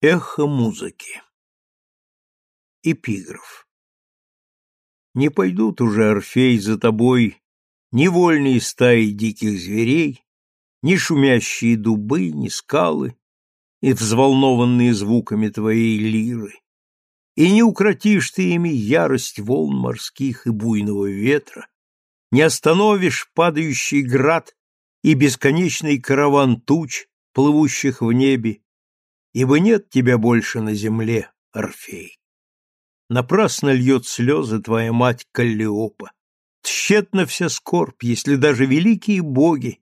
Эхо музыки. Эпиграф. Не пойдут уже, Орфей, за тобой ни вольные стаи диких зверей, ни шумящие дубы, ни скалы, и взволнованные звуками твоей лиры. И не укротишь ты ими ярость волн морских и буйного ветра, не остановишь падающий град и бесконечный караван туч, плывущих в небе, ибо нет тебя больше на земле, Орфей. Напрасно льет слезы твоя мать Каллиопа. Тщетна вся скорбь, если даже великие боги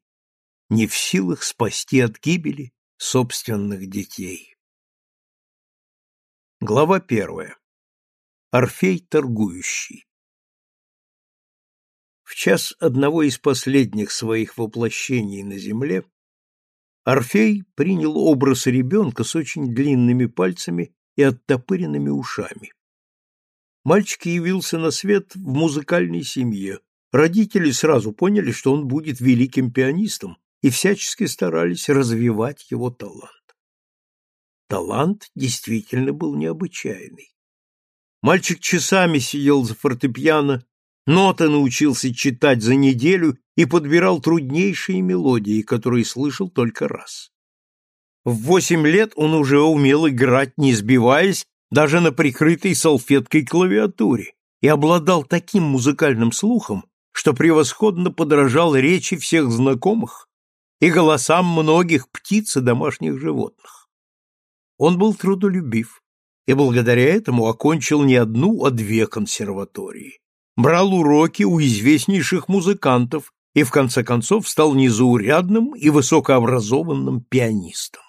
не в силах спасти от гибели собственных детей. Глава первая. Орфей торгующий. В час одного из последних своих воплощений на земле Орфей принял образ ребенка с очень длинными пальцами и оттопыренными ушами. Мальчик явился на свет в музыкальной семье. Родители сразу поняли, что он будет великим пианистом, и всячески старались развивать его талант. Талант действительно был необычайный. Мальчик часами сидел за фортепиано, ноты научился читать за неделю и подбирал труднейшие мелодии, которые слышал только раз. В восемь лет он уже умел играть, не сбиваясь, даже на прикрытой салфеткой клавиатуре, и обладал таким музыкальным слухом, что превосходно подражал речи всех знакомых и голосам многих птиц и домашних животных. Он был трудолюбив и благодаря этому окончил не одну, а две консерватории. Брал уроки у известнейших музыкантов и в конце концов стал незаурядным и высокообразованным пианистом.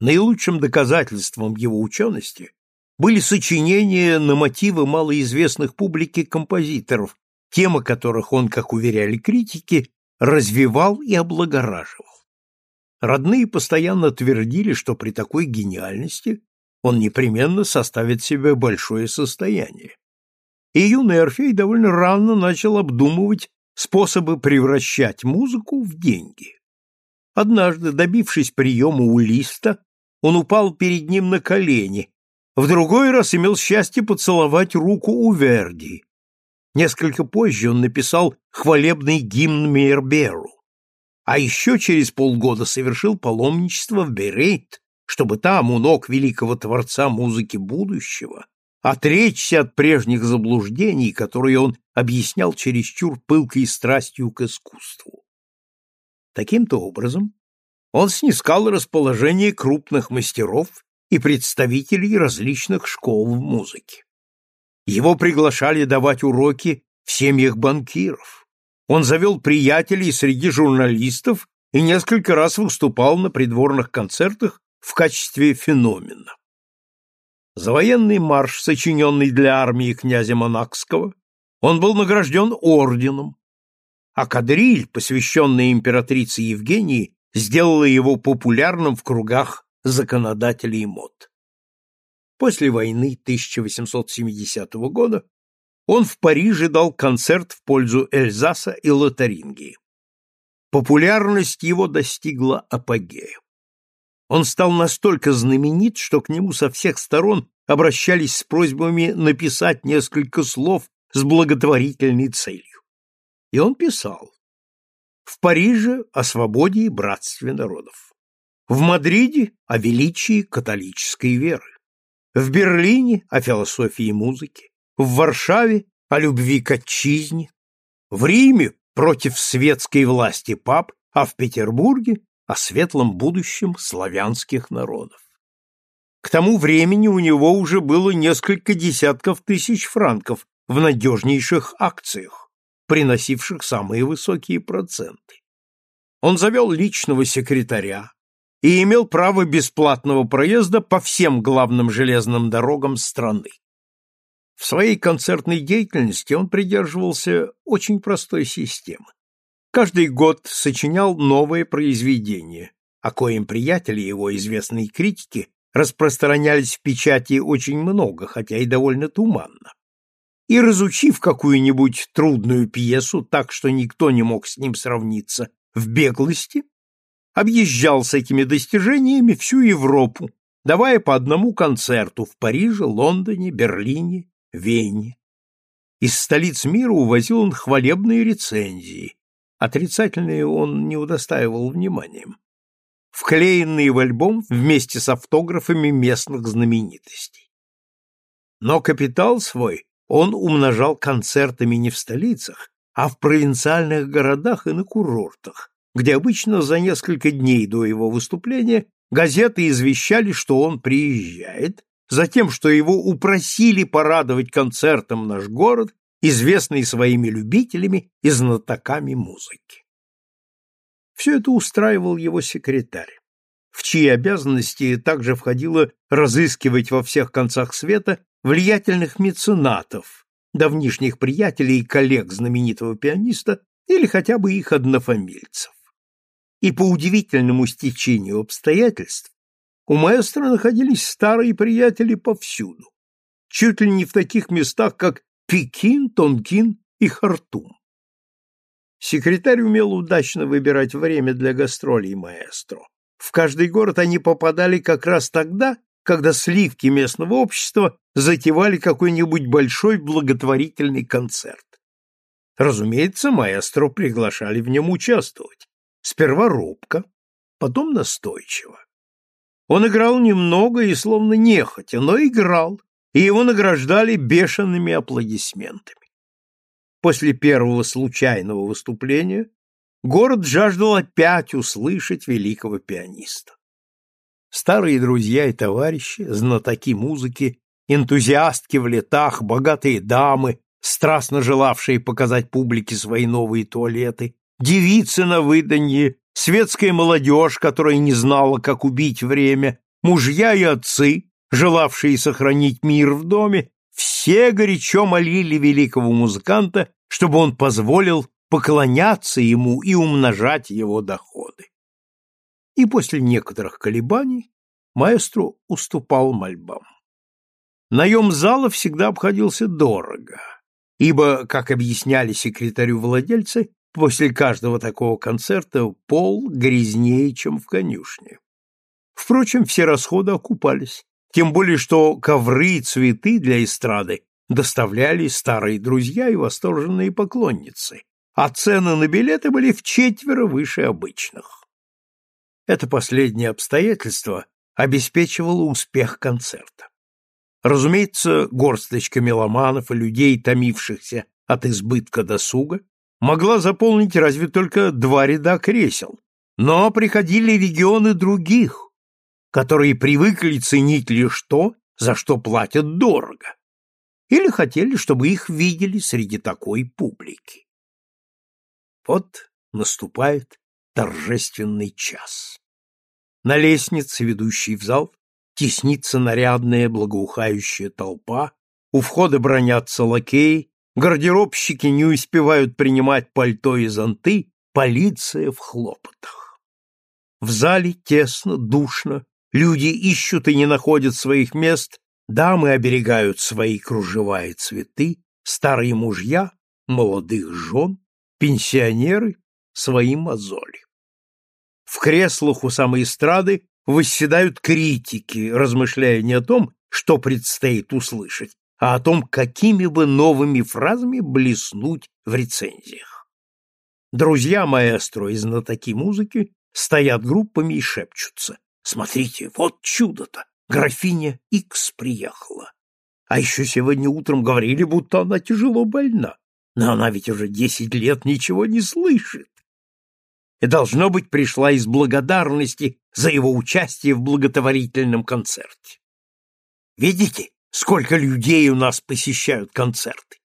Наилучшим доказательством его учености были сочинения на мотивы малоизвестных публике композиторов, темы которых он, как уверяли критики, развивал и облагораживал. Родные постоянно твердили, что при такой гениальности он непременно составит себе большое состояние. И юный Орфей довольно рано начал обдумывать способы превращать музыку в деньги. Однажды, добившись приема у Листа, он упал перед ним на колени, в другой раз имел счастье поцеловать руку у Верди. Несколько позже он написал хвалебный гимн Мейерберу, а еще через полгода совершил паломничество в Берейт, чтобы там, у ног великого творца музыки будущего, отречься от прежних заблуждений, которые он объяснял чересчур пылкой страстью к искусству. Таким-то образом он снискал расположение крупных мастеров и представителей различных школ в музыке. Его приглашали давать уроки в семьях банкиров. Он завел приятелей среди журналистов и несколько раз выступал на придворных концертах в качестве феномена. За военный марш, сочиненный для армии князя Монакского, он был награжден орденом, а кадриль, посвященная императрице Евгении, сделала его популярным в кругах законодателей мод. После войны 1870 года он в Париже дал концерт в пользу Эльзаса и Лотарингии. Популярность его достигла апогея. Он стал настолько знаменит, что к нему со всех сторон обращались с просьбами написать несколько слов с благотворительной целью. И он писал. В Париже о свободе и братстве народов. В Мадриде о величии католической веры. В Берлине о философии музыки. В Варшаве о любви к отчизне. В Риме против светской власти пап, а в Петербурге о светлом будущем славянских народов. К тому времени у него уже было несколько десятков тысяч франков в надежнейших акциях, приносивших самые высокие проценты. Он завел личного секретаря и имел право бесплатного проезда по всем главным железным дорогам страны. В своей концертной деятельности он придерживался очень простой системы каждый год сочинял новые произведения, о коем приятели его, известные критики, распространялись в печати очень много, хотя и довольно туманно. И, разучив какую-нибудь трудную пьесу так, что никто не мог с ним сравниться в беглости, объезжал с этими достижениями всю Европу давая по одному концерту в Париже, Лондоне, Берлине, Вене. Из столиц мира увозил он хвалебные рецензии, отрицательные он не удостаивал вниманием, вклеенные в альбом вместе с автографами местных знаменитостей. Но капитал свой он умножал концертами не в столицах, а в провинциальных городах и на курортах, где обычно за несколько дней до его выступления газеты извещали, что он приезжает, затем, что его упросили порадовать концертом наш город, известный своими любителями и знатоками музыки. Все это устраивал его секретарь, в чьи обязанности также входило разыскивать во всех концах света влиятельных меценатов, давнишних приятелей и коллег знаменитого пианиста или хотя бы их однофамильцев. И по удивительному стечению обстоятельств у маэстро находились старые приятели повсюду, чуть ли не в таких местах, как Пекин, Тонкин и Хартум. Секретарь умел удачно выбирать время для гастролей маэстро. В каждый город они попадали как раз тогда, когда сливки местного общества затевали какой-нибудь большой благотворительный концерт. Разумеется, маэстро приглашали в нем участвовать. Сперва робко, потом настойчиво. Он играл немного и словно нехотя, но играл, и его награждали бешеными аплодисментами. После первого случайного выступления город жаждал опять услышать великого пианиста. Старые друзья и товарищи, знатоки музыки, энтузиастки в летах, богатые дамы, страстно желавшие показать публике свои новые туалеты, девицы на выданье, светская молодежь, которая не знала, как убить время, мужья и отцы, желавшие сохранить мир в доме, все горячо молили великого музыканта, чтобы он позволил поклоняться ему и умножать его доходы. И после некоторых колебаний маэстро уступал мольбам. Наем зала всегда обходился дорого, ибо, как объясняли секретарю владельцы, после каждого такого концерта пол грязнее, чем в конюшне. Впрочем, все расходы окупались, тем более что ковры и цветы для эстрады доставляли старые друзья и восторженные поклонницы, а цены на билеты были в четверо выше обычных. Это последнее обстоятельство обеспечивало успех концерта. Разумеется, горсточка меломанов и людей, томившихся от избытка досуга, могла заполнить разве только два ряда кресел, но приходили регионы других, которые привыкли ценить лишь то, за что платят дорого, или хотели, чтобы их видели среди такой публики. Вот наступает торжественный час. На лестнице, ведущей в зал, теснится нарядная благоухающая толпа, у входа бронятся лакеи, гардеробщики не успевают принимать пальто и зонты, полиция в хлопотах. В зале тесно, душно, Люди ищут и не находят своих мест, дамы оберегают свои кружева и цветы, старые мужья, молодых жен, пенсионеры — свои мозоли. В креслах у самой эстрады восседают критики, размышляя не о том, что предстоит услышать, а о том, какими бы новыми фразами блеснуть в рецензиях. Друзья маэстро и знатоки музыки стоят группами и шепчутся. Смотрите, вот чудо-то! Графиня Икс приехала. А еще сегодня утром говорили, будто она тяжело больна. Но она ведь уже десять лет ничего не слышит. И, должно быть, пришла из благодарности за его участие в благотворительном концерте. Видите, сколько людей у нас посещают концерты?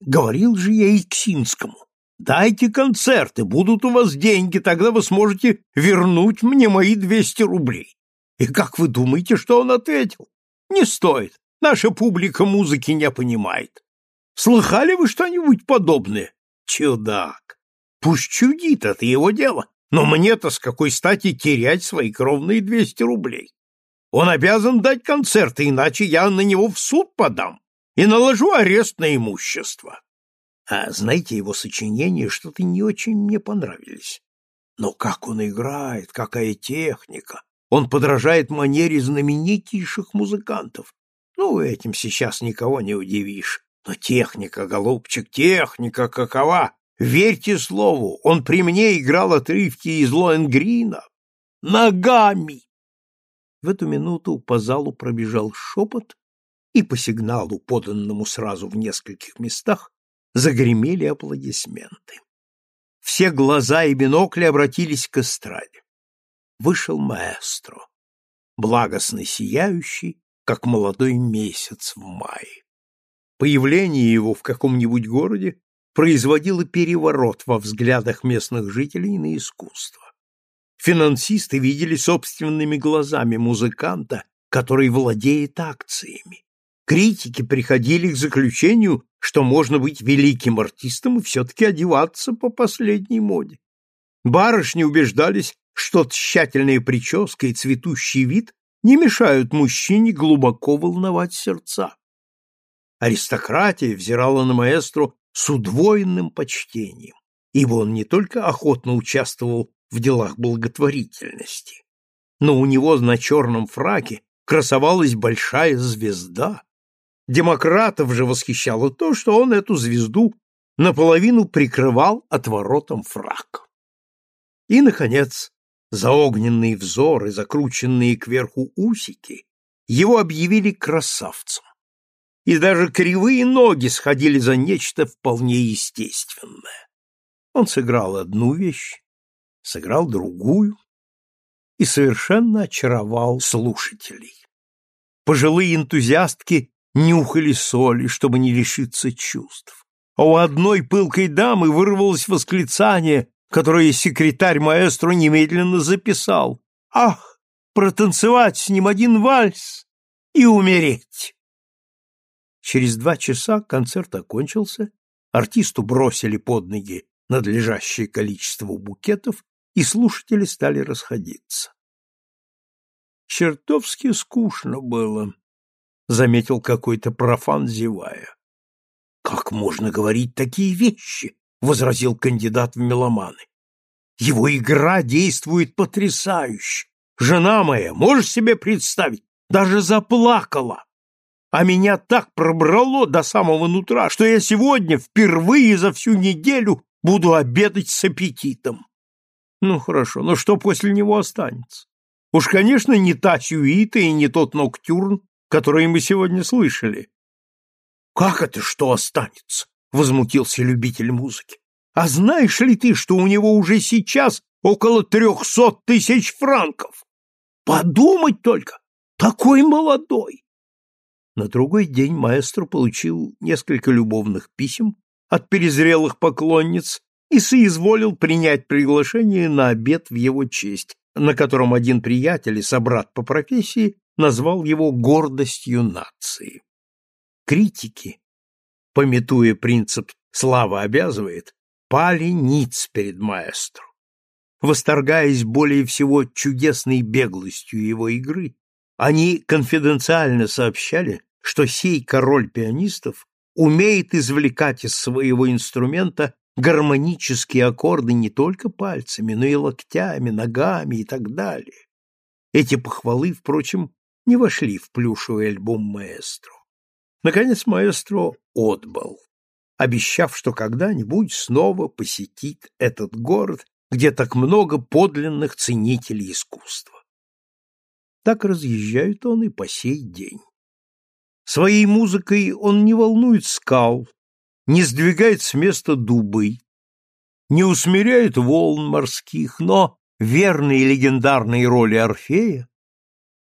Говорил же я Иксинскому, Дайте концерты, будут у вас деньги, тогда вы сможете вернуть мне мои двести рублей. И как вы думаете, что он ответил? Не стоит. Наша публика музыки не понимает. Слыхали вы что-нибудь подобное? Чудак. Пусть чудит, это его дело. Но мне-то с какой стати терять свои кровные двести рублей? Он обязан дать концерты, иначе я на него в суд подам и наложу арест на имущество. А знаете, его сочинения что-то не очень мне понравились. Но как он играет, какая техника! Он подражает манере знаменитейших музыкантов. Ну, этим сейчас никого не удивишь. Но техника, голубчик, техника какова? Верьте слову, он при мне играл отрывки из Лоэнгрина. Ногами! В эту минуту по залу пробежал шепот, и по сигналу, поданному сразу в нескольких местах, загремели аплодисменты. Все глаза и бинокли обратились к эстраде. Вышел маэстро, благостно сияющий, как молодой месяц в мае. Появление его в каком-нибудь городе производило переворот во взглядах местных жителей на искусство. Финансисты видели собственными глазами музыканта, который владеет акциями. Критики приходили к заключению, что можно быть великим артистом и все-таки одеваться по последней моде. Барышни убеждались, что тщательная прическа и цветущий вид не мешают мужчине глубоко волновать сердца. Аристократия взирала на маэстро с удвоенным почтением, ибо он не только охотно участвовал в делах благотворительности, но у него на черном фраке красовалась большая звезда, Демократов же восхищало то, что он эту звезду наполовину прикрывал отворотом фрак. И, наконец, за огненные взоры, закрученные кверху усики, его объявили красавцем. И даже кривые ноги сходили за нечто вполне естественное. Он сыграл одну вещь, сыграл другую и совершенно очаровал слушателей. Пожилые энтузиастки нюхали соли, чтобы не лишиться чувств. А у одной пылкой дамы вырвалось восклицание, которое секретарь маэстро немедленно записал. «Ах, протанцевать с ним один вальс и умереть!» Через два часа концерт окончился, артисту бросили под ноги надлежащее количество букетов, и слушатели стали расходиться. Чертовски скучно было, — заметил какой-то профан, зевая. «Как можно говорить такие вещи?» — возразил кандидат в меломаны. «Его игра действует потрясающе. Жена моя, можешь себе представить, даже заплакала. А меня так пробрало до самого нутра, что я сегодня впервые за всю неделю буду обедать с аппетитом. Ну хорошо, но что после него останется? Уж, конечно, не та сюита и не тот ноктюрн, которые мы сегодня слышали. Как это что останется? возмутился любитель музыки. А знаешь ли ты, что у него уже сейчас около трехсот тысяч франков? Подумать только, такой молодой. На другой день маэстро получил несколько любовных писем от перезрелых поклонниц и соизволил принять приглашение на обед в его честь, на котором один приятель и собрат по профессии назвал его гордостью нации. Критики, пометуя принцип «слава обязывает», пали ниц перед маэстро. Восторгаясь более всего чудесной беглостью его игры, они конфиденциально сообщали, что сей король пианистов умеет извлекать из своего инструмента гармонические аккорды не только пальцами, но и локтями, ногами и так далее. Эти похвалы, впрочем, не вошли в плюшевый альбом маэстро. Наконец маэстро отбыл, обещав, что когда-нибудь снова посетит этот город, где так много подлинных ценителей искусства. Так разъезжает он и по сей день. Своей музыкой он не волнует скал, не сдвигает с места дубы, не усмиряет волн морских, но верной легендарной роли Орфея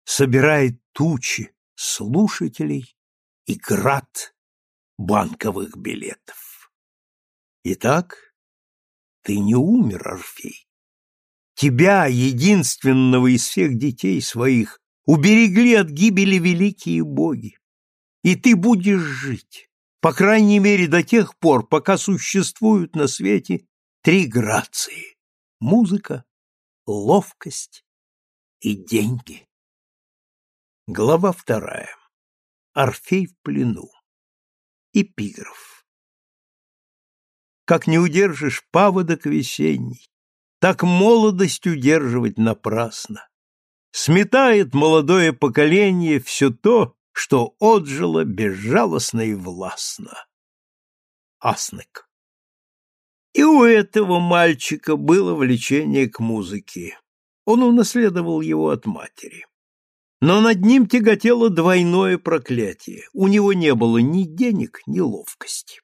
собирает тучи слушателей и град банковых билетов. Итак, ты не умер, Орфей. Тебя, единственного из всех детей своих, уберегли от гибели великие боги. И ты будешь жить, по крайней мере до тех пор, пока существуют на свете три грации — музыка, ловкость и деньги. Глава вторая. Орфей в плену. Эпиграф. Как не удержишь паводок весенний, так молодость удерживать напрасно. сметает молодое поколение все то, что отжило безжалостно и властно. Аснек. И у этого мальчика было влечение к музыке. Он унаследовал его от матери. Но над ним тяготело двойное проклятие. У него не было ни денег, ни ловкости.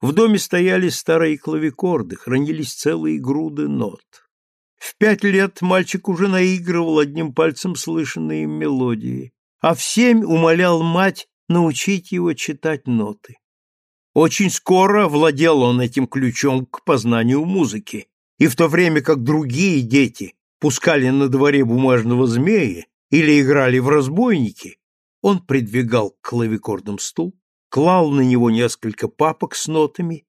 В доме стояли старые клавикорды, хранились целые груды нот. В пять лет мальчик уже наигрывал одним пальцем слышанные мелодии, а в семь умолял мать научить его читать ноты. Очень скоро владел он этим ключом к познанию музыки, и в то время как другие дети пускали на дворе бумажного змея или играли в разбойники, он придвигал к клавикордам стул, клал на него несколько папок с нотами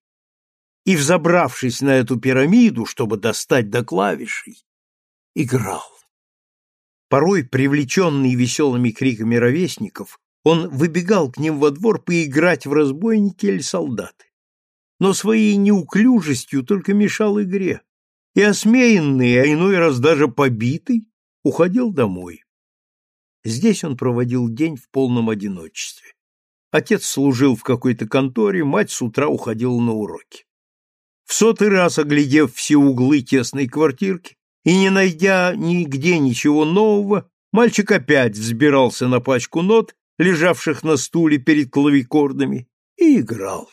и, взобравшись на эту пирамиду, чтобы достать до клавишей, играл. Порой, привлеченный веселыми криками ровесников, он выбегал к ним во двор поиграть в разбойники или солдаты. Но своей неуклюжестью только мешал игре, и осмеянный, а иной раз даже побитый, уходил домой. Здесь он проводил день в полном одиночестве. Отец служил в какой-то конторе, мать с утра уходила на уроки. В сотый раз, оглядев все углы тесной квартирки и не найдя нигде ничего нового, мальчик опять взбирался на пачку нот, лежавших на стуле перед клавикордами, и играл.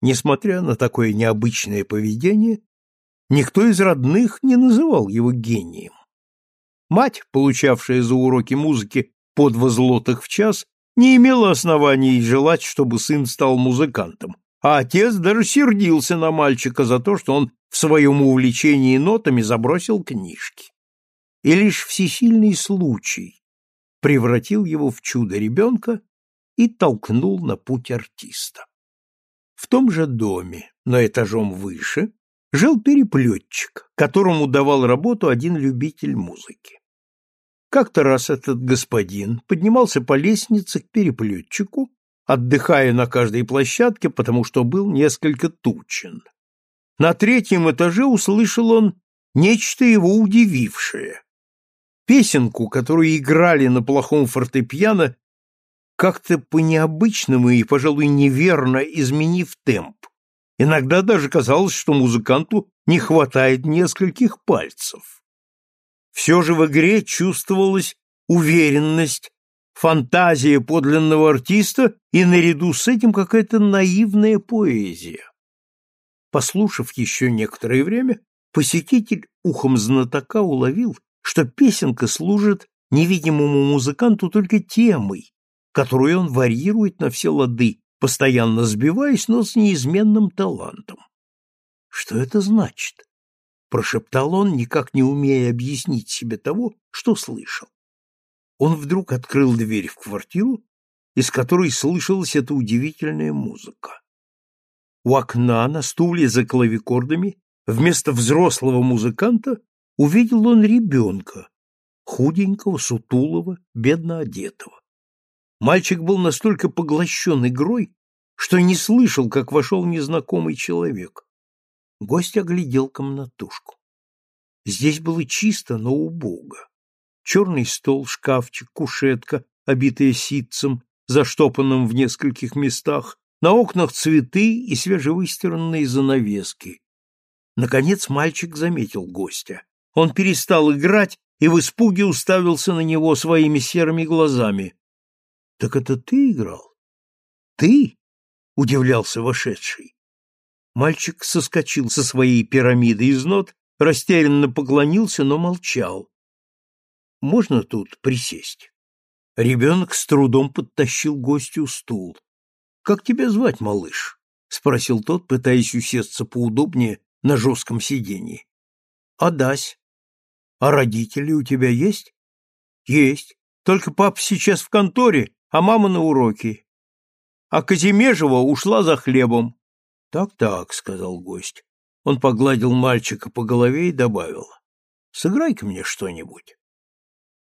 Несмотря на такое необычное поведение, никто из родных не называл его гением. Мать, получавшая за уроки музыки по два злотых в час, не имела оснований желать, чтобы сын стал музыкантом, а отец даже сердился на мальчика за то, что он в своем увлечении нотами забросил книжки. И лишь всесильный случай превратил его в чудо-ребенка и толкнул на путь артиста. В том же доме, но этажом выше, жил переплетчик, которому давал работу один любитель музыки. Как-то раз этот господин поднимался по лестнице к переплетчику, отдыхая на каждой площадке, потому что был несколько тучен. На третьем этаже услышал он нечто его удивившее. Песенку, которую играли на плохом фортепиано, как-то по-необычному и, пожалуй, неверно изменив темп. Иногда даже казалось, что музыканту не хватает нескольких пальцев. Все же в игре чувствовалась уверенность, фантазия подлинного артиста и наряду с этим какая-то наивная поэзия. Послушав еще некоторое время, посетитель ухом знатока уловил, что песенка служит невидимому музыканту только темой, которую он варьирует на все лады, постоянно сбиваясь, но с неизменным талантом. Что это значит? Прошептал он, никак не умея объяснить себе того, что слышал. Он вдруг открыл дверь в квартиру, из которой слышалась эта удивительная музыка. У окна на стуле за клавикордами вместо взрослого музыканта увидел он ребенка, худенького, сутулого, бедно одетого. Мальчик был настолько поглощен игрой, что не слышал, как вошел незнакомый человек. Гость оглядел комнатушку. Здесь было чисто, но убого. Черный стол, шкафчик, кушетка, обитая ситцем, заштопанным в нескольких местах, на окнах цветы и свежевыстиранные занавески. Наконец мальчик заметил гостя. Он перестал играть и в испуге уставился на него своими серыми глазами. — Так это ты играл? — Ты? — удивлялся вошедший. Мальчик соскочил со своей пирамиды из нот, растерянно поклонился, но молчал. «Можно тут присесть?» Ребенок с трудом подтащил гостю стул. «Как тебя звать, малыш?» — спросил тот, пытаясь усесться поудобнее на жестком сиденье. «Адась. А родители у тебя есть?» «Есть. Только папа сейчас в конторе, а мама на уроке. А Казимежева ушла за хлебом. Так-так, сказал гость. Он погладил мальчика по голове и добавил: "Сыграй-ка мне что-нибудь".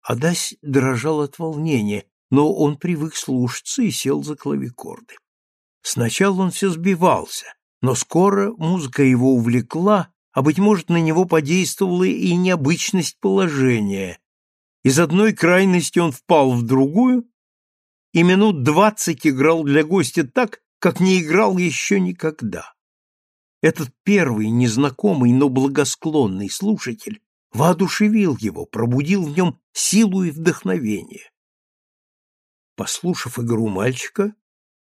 Адась дрожал от волнения, но он привык слушаться и сел за клавикорды. Сначала он все сбивался, но скоро музыка его увлекла, а быть может, на него подействовала и необычность положения. Из одной крайности он впал в другую и минут двадцать играл для гостя так, как не играл еще никогда. Этот первый, незнакомый, но благосклонный слушатель воодушевил его, пробудил в нем силу и вдохновение. Послушав игру мальчика,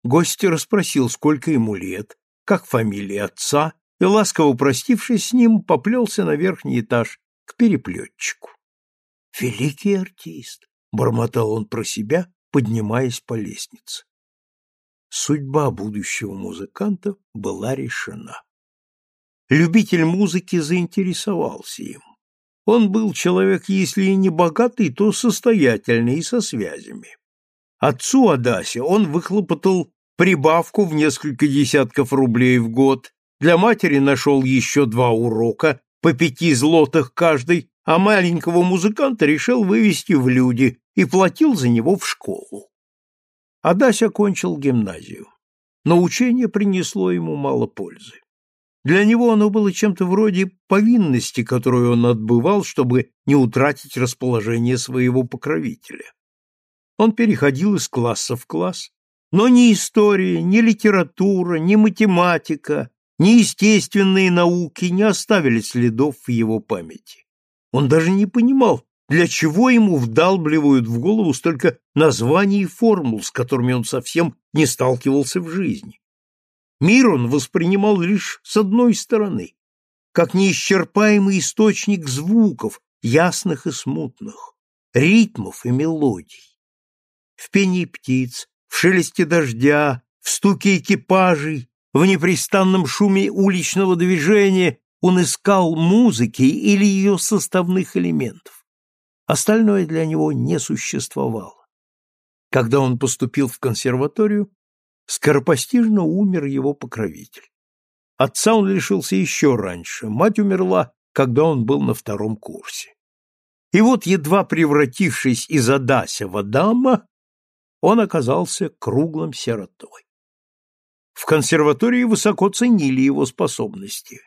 гость расспросил, сколько ему лет, как фамилия отца, и, ласково простившись с ним, поплелся на верхний этаж к переплетчику. «Великий артист!» — бормотал он про себя, поднимаясь по лестнице. Судьба будущего музыканта была решена. Любитель музыки заинтересовался им. Он был человек, если и не богатый, то состоятельный и со связями. Отцу Адасе он выхлопотал прибавку в несколько десятков рублей в год, для матери нашел еще два урока, по пяти злотых каждый, а маленького музыканта решил вывести в люди и платил за него в школу. Адась окончил гимназию, но учение принесло ему мало пользы. Для него оно было чем-то вроде повинности, которую он отбывал, чтобы не утратить расположение своего покровителя. Он переходил из класса в класс, но ни история, ни литература, ни математика, ни естественные науки не оставили следов в его памяти. Он даже не понимал, для чего ему вдалбливают в голову столько названий и формул, с которыми он совсем не сталкивался в жизни. Мир он воспринимал лишь с одной стороны, как неисчерпаемый источник звуков, ясных и смутных, ритмов и мелодий в пении птиц, в шелесте дождя, в стуке экипажей, в непрестанном шуме уличного движения он искал музыки или ее составных элементов. Остальное для него не существовало. Когда он поступил в консерваторию, скоропостижно умер его покровитель. Отца он лишился еще раньше, мать умерла, когда он был на втором курсе. И вот, едва превратившись из Адася в Адама, он оказался круглым сиротой. В консерватории высоко ценили его способности.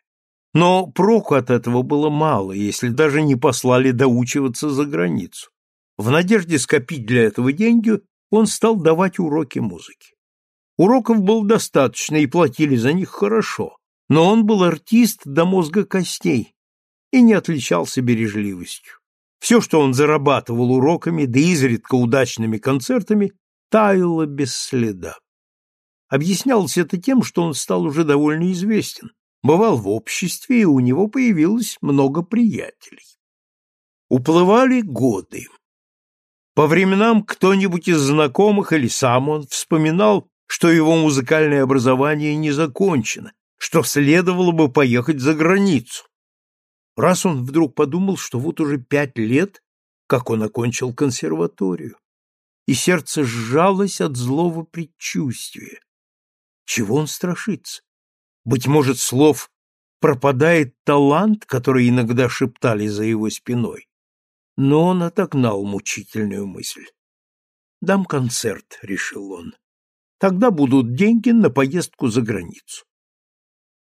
Но проку от этого было мало, если даже не послали доучиваться за границу. В надежде скопить для этого деньги, он стал давать уроки музыки. Уроков было достаточно и платили за них хорошо, но он был артист до мозга костей и не отличался бережливостью. Все, что он зарабатывал уроками, да изредка удачными концертами, таяло без следа. Объяснялось это тем, что он стал уже довольно известен, бывал в обществе, и у него появилось много приятелей. Уплывали годы. По временам кто-нибудь из знакомых или сам он вспоминал, что его музыкальное образование не закончено, что следовало бы поехать за границу. Раз он вдруг подумал, что вот уже пять лет, как он окончил консерваторию, и сердце сжалось от злого предчувствия. Чего он страшится? Быть может, слов пропадает талант, который иногда шептали за его спиной. Но он отогнал мучительную мысль. «Дам концерт», — решил он. «Тогда будут деньги на поездку за границу».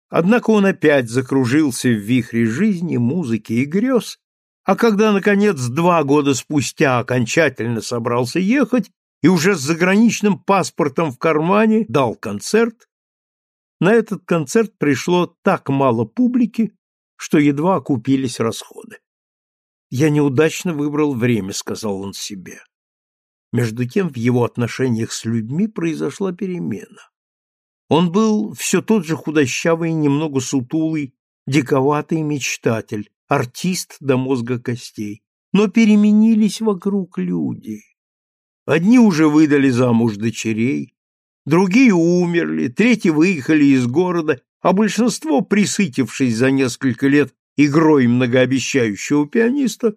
Однако он опять закружился в вихре жизни, музыки и грез, а когда, наконец, два года спустя окончательно собрался ехать, и уже с заграничным паспортом в кармане дал концерт, на этот концерт пришло так мало публики, что едва окупились расходы. «Я неудачно выбрал время», — сказал он себе. Между тем в его отношениях с людьми произошла перемена. Он был все тот же худощавый, немного сутулый, диковатый мечтатель, артист до мозга костей, но переменились вокруг люди. Одни уже выдали замуж дочерей, другие умерли, третьи выехали из города, а большинство, присытившись за несколько лет игрой многообещающего пианиста,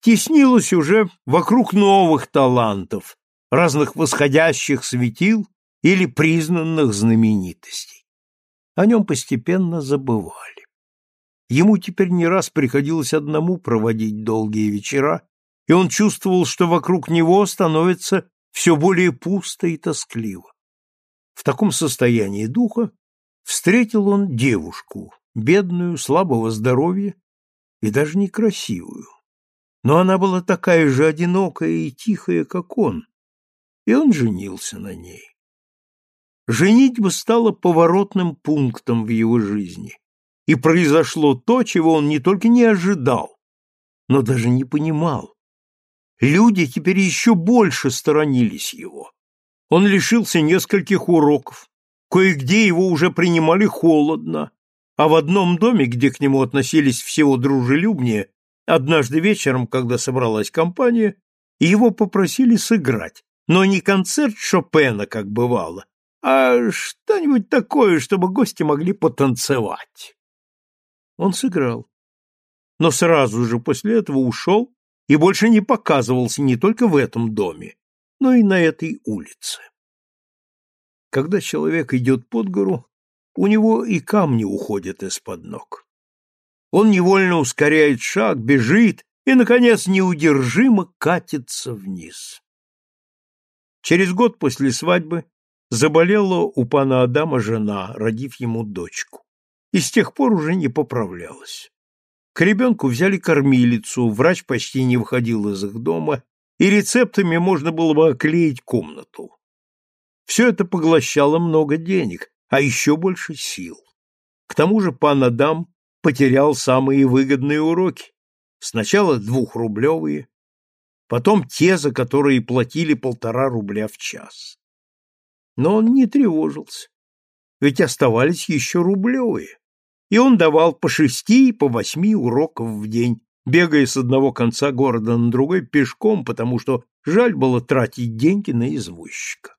теснилось уже вокруг новых талантов, разных восходящих светил или признанных знаменитостей. О нем постепенно забывали. Ему теперь не раз приходилось одному проводить долгие вечера, и он чувствовал, что вокруг него становится все более пусто и тоскливо. В таком состоянии духа встретил он девушку, бедную, слабого здоровья и даже некрасивую. но она была такая же одинокая и тихая, как он, и он женился на ней. Женитьба стала поворотным пунктом в его жизни, и произошло то, чего он не только не ожидал, но даже не понимал. Люди теперь еще больше сторонились его. Он лишился нескольких уроков, кое-где его уже принимали холодно, а в одном доме, где к нему относились всего дружелюбнее, однажды вечером, когда собралась компания, его попросили сыграть, но не концерт Шопена, как бывало, а что-нибудь такое, чтобы гости могли потанцевать. Он сыграл, но сразу же после этого ушел и больше не показывался не только в этом доме, но и на этой улице. Когда человек идет под гору, у него и камни уходят из-под ног. Он невольно ускоряет шаг, бежит и, наконец, неудержимо катится вниз. Через год после свадьбы заболела у пана Адама жена, родив ему дочку, и с тех пор уже не поправлялась. К ребенку взяли кормилицу, врач почти не выходил из их дома, и рецептами можно было бы оклеить комнату. Все это поглощало много денег, а еще больше сил. К тому же пан Адам потерял самые выгодные уроки. Сначала двухрублевые, потом те, за которые платили полтора рубля в час. Но он не тревожился, ведь оставались еще рублевые, и он давал по шести и по восьми уроков в день, бегая с одного конца города на другой пешком, потому что жаль было тратить деньги на извозчика.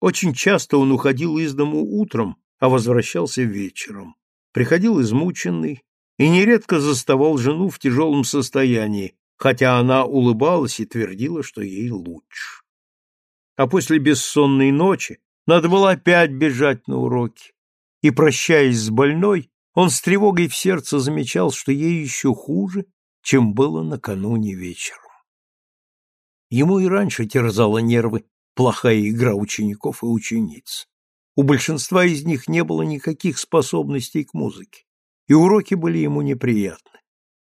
Очень часто он уходил из дому утром, а возвращался вечером. Приходил измученный и нередко заставал жену в тяжелом состоянии, хотя она улыбалась и твердила, что ей лучше. А после бессонной ночи надо было опять бежать на уроки. И, прощаясь с больной, он с тревогой в сердце замечал, что ей еще хуже, чем было накануне вечером. Ему и раньше терзало нервы плохая игра учеников и учениц. У большинства из них не было никаких способностей к музыке, и уроки были ему неприятны.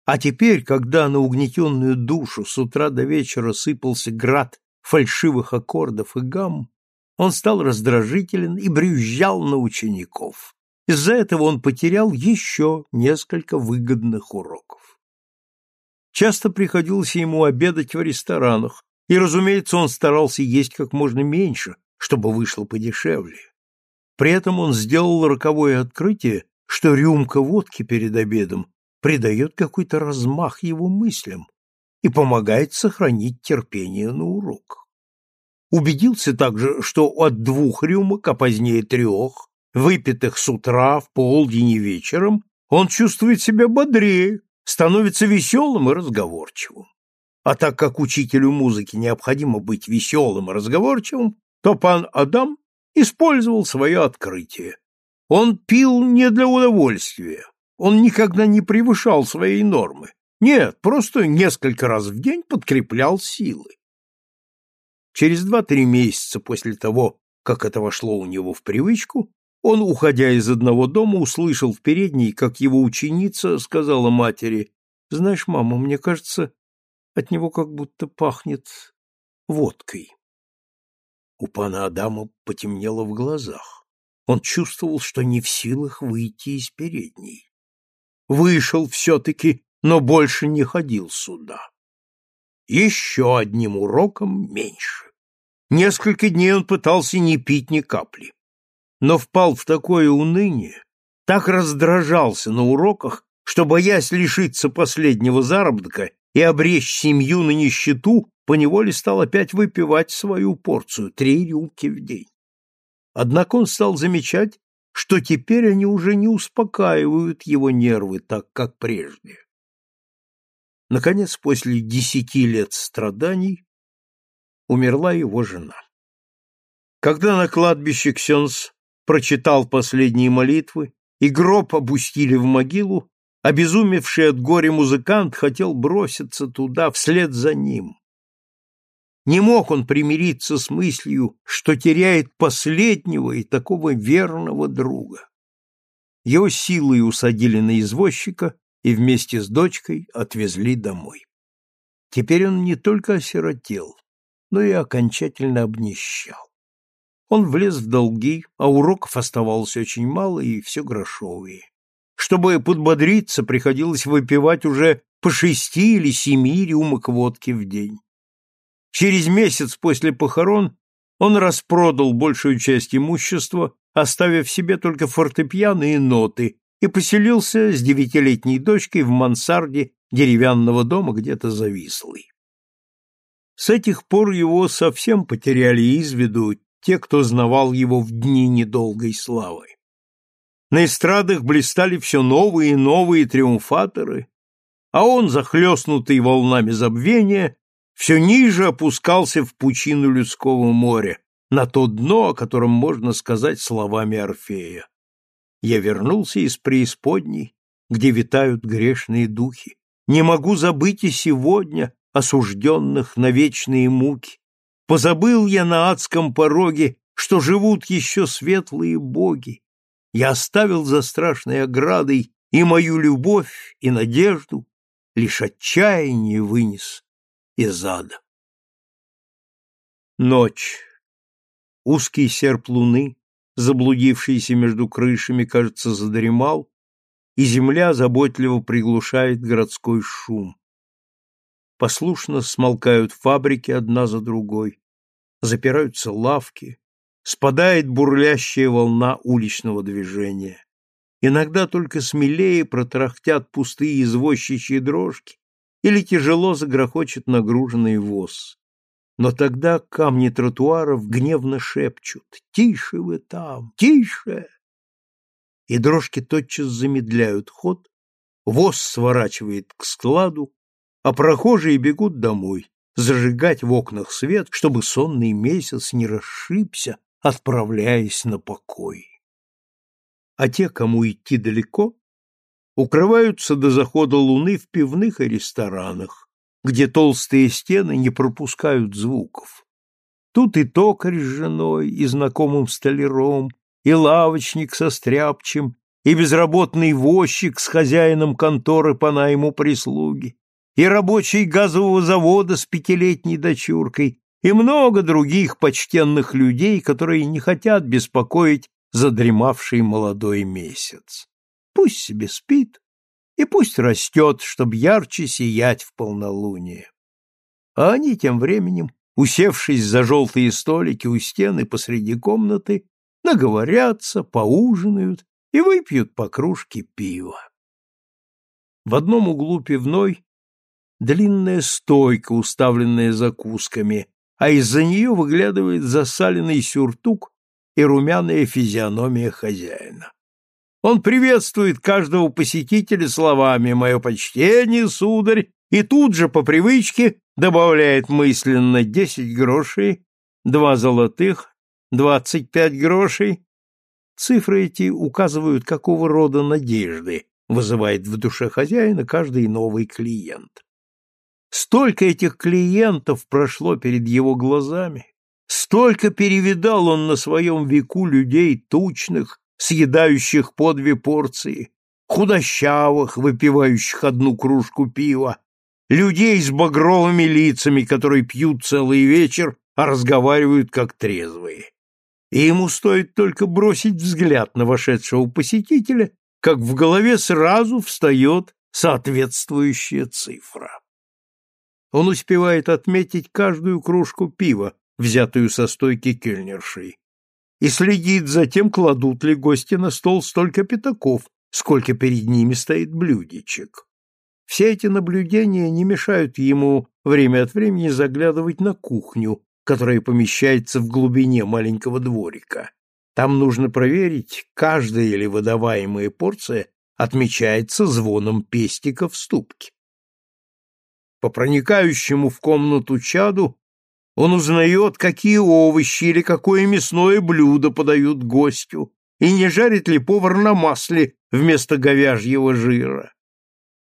А теперь, когда на угнетенную душу с утра до вечера сыпался град фальшивых аккордов и гамм, он стал раздражителен и брюзжал на учеников. Из-за этого он потерял еще несколько выгодных уроков. Часто приходилось ему обедать в ресторанах, и, разумеется, он старался есть как можно меньше, чтобы вышло подешевле. При этом он сделал роковое открытие, что рюмка водки перед обедом придает какой-то размах его мыслям и помогает сохранить терпение на урок. Убедился также, что от двух рюмок, а позднее трех, выпитых с утра, в полдень и вечером, он чувствует себя бодрее, становится веселым и разговорчивым. А так как учителю музыки необходимо быть веселым и разговорчивым, то пан Адам использовал свое открытие. Он пил не для удовольствия, он никогда не превышал своей нормы. Нет, просто несколько раз в день подкреплял силы. Через два-три месяца после того, как это вошло у него в привычку, он, уходя из одного дома, услышал в передней, как его ученица сказала матери, «Знаешь, мама, мне кажется, от него как будто пахнет водкой. У пана Адама потемнело в глазах. Он чувствовал, что не в силах выйти из передней. Вышел все-таки, но больше не ходил сюда. Еще одним уроком меньше. Несколько дней он пытался не пить ни капли, но впал в такое уныние, так раздражался на уроках, что, боясь лишиться последнего заработка и обречь семью на нищету, поневоле стал опять выпивать свою порцию, три рюмки в день. Однако он стал замечать, что теперь они уже не успокаивают его нервы так, как прежде. Наконец, после десяти лет страданий, умерла его жена. Когда на кладбище Ксенс прочитал последние молитвы и гроб опустили в могилу, Обезумевший от горя музыкант хотел броситься туда вслед за ним. Не мог он примириться с мыслью, что теряет последнего и такого верного друга. Его силой усадили на извозчика и вместе с дочкой отвезли домой. Теперь он не только осиротел, но и окончательно обнищал. Он влез в долги, а уроков оставалось очень мало и все грошовые. Чтобы подбодриться, приходилось выпивать уже по шести или семи рюмок водки в день. Через месяц после похорон он распродал большую часть имущества, оставив себе только фортепиано и ноты, и поселился с девятилетней дочкой в мансарде деревянного дома где-то завислый. С этих пор его совсем потеряли из виду те, кто знавал его в дни недолгой славы. На эстрадах блистали все новые и новые триумфаторы, а он, захлестнутый волнами забвения, все ниже опускался в пучину людского моря, на то дно, о котором можно сказать словами Орфея. Я вернулся из преисподней, где витают грешные духи. Не могу забыть и сегодня осужденных на вечные муки. Позабыл я на адском пороге, что живут еще светлые боги. Я оставил за страшной оградой и мою любовь, и надежду, лишь отчаяние вынес из ада. Ночь. Узкий серп луны, заблудившийся между крышами, кажется, задремал, и земля заботливо приглушает городской шум. Послушно смолкают фабрики одна за другой, запираются лавки, спадает бурлящая волна уличного движения. Иногда только смелее протарахтят пустые извозчичьи дрожки или тяжело загрохочет нагруженный воз. Но тогда камни тротуаров гневно шепчут «Тише вы там! Тише!» И дрожки тотчас замедляют ход, воз сворачивает к складу, а прохожие бегут домой, зажигать в окнах свет, чтобы сонный месяц не расшибся, отправляясь на покой. А те, кому идти далеко, укрываются до захода луны в пивных и ресторанах, где толстые стены не пропускают звуков. Тут и токарь с женой, и знакомым столяром, и лавочник со стряпчем, и безработный возчик с хозяином конторы по найму прислуги, и рабочий газового завода с пятилетней дочуркой, и много других почтенных людей, которые не хотят беспокоить задремавший молодой месяц. Пусть себе спит, и пусть растет, чтобы ярче сиять в полнолуние. А они тем временем, усевшись за желтые столики у стены посреди комнаты, наговорятся, поужинают и выпьют по кружке пива. В одном углу пивной длинная стойка, уставленная закусками, а из-за нее выглядывает засаленный сюртук и румяная физиономия хозяина. Он приветствует каждого посетителя словами «Мое почтение, сударь», и тут же по привычке добавляет мысленно десять грошей, два золотых, двадцать пять грошей. Цифры эти указывают, какого рода надежды вызывает в душе хозяина каждый новый клиент. Столько этих клиентов прошло перед его глазами, столько перевидал он на своем веку людей тучных, съедающих по две порции, худощавых, выпивающих одну кружку пива, людей с багровыми лицами, которые пьют целый вечер, а разговаривают как трезвые. И ему стоит только бросить взгляд на вошедшего посетителя, как в голове сразу встает соответствующая цифра. Он успевает отметить каждую кружку пива, взятую со стойки кельнершей, и следит за тем, кладут ли гости на стол столько пятаков, сколько перед ними стоит блюдечек. Все эти наблюдения не мешают ему время от времени заглядывать на кухню, которая помещается в глубине маленького дворика. Там нужно проверить, каждая или выдаваемая порция отмечается звоном пестика в ступке. По проникающему в комнату чаду он узнает, какие овощи или какое мясное блюдо подают гостю, и не жарит ли повар на масле вместо говяжьего жира.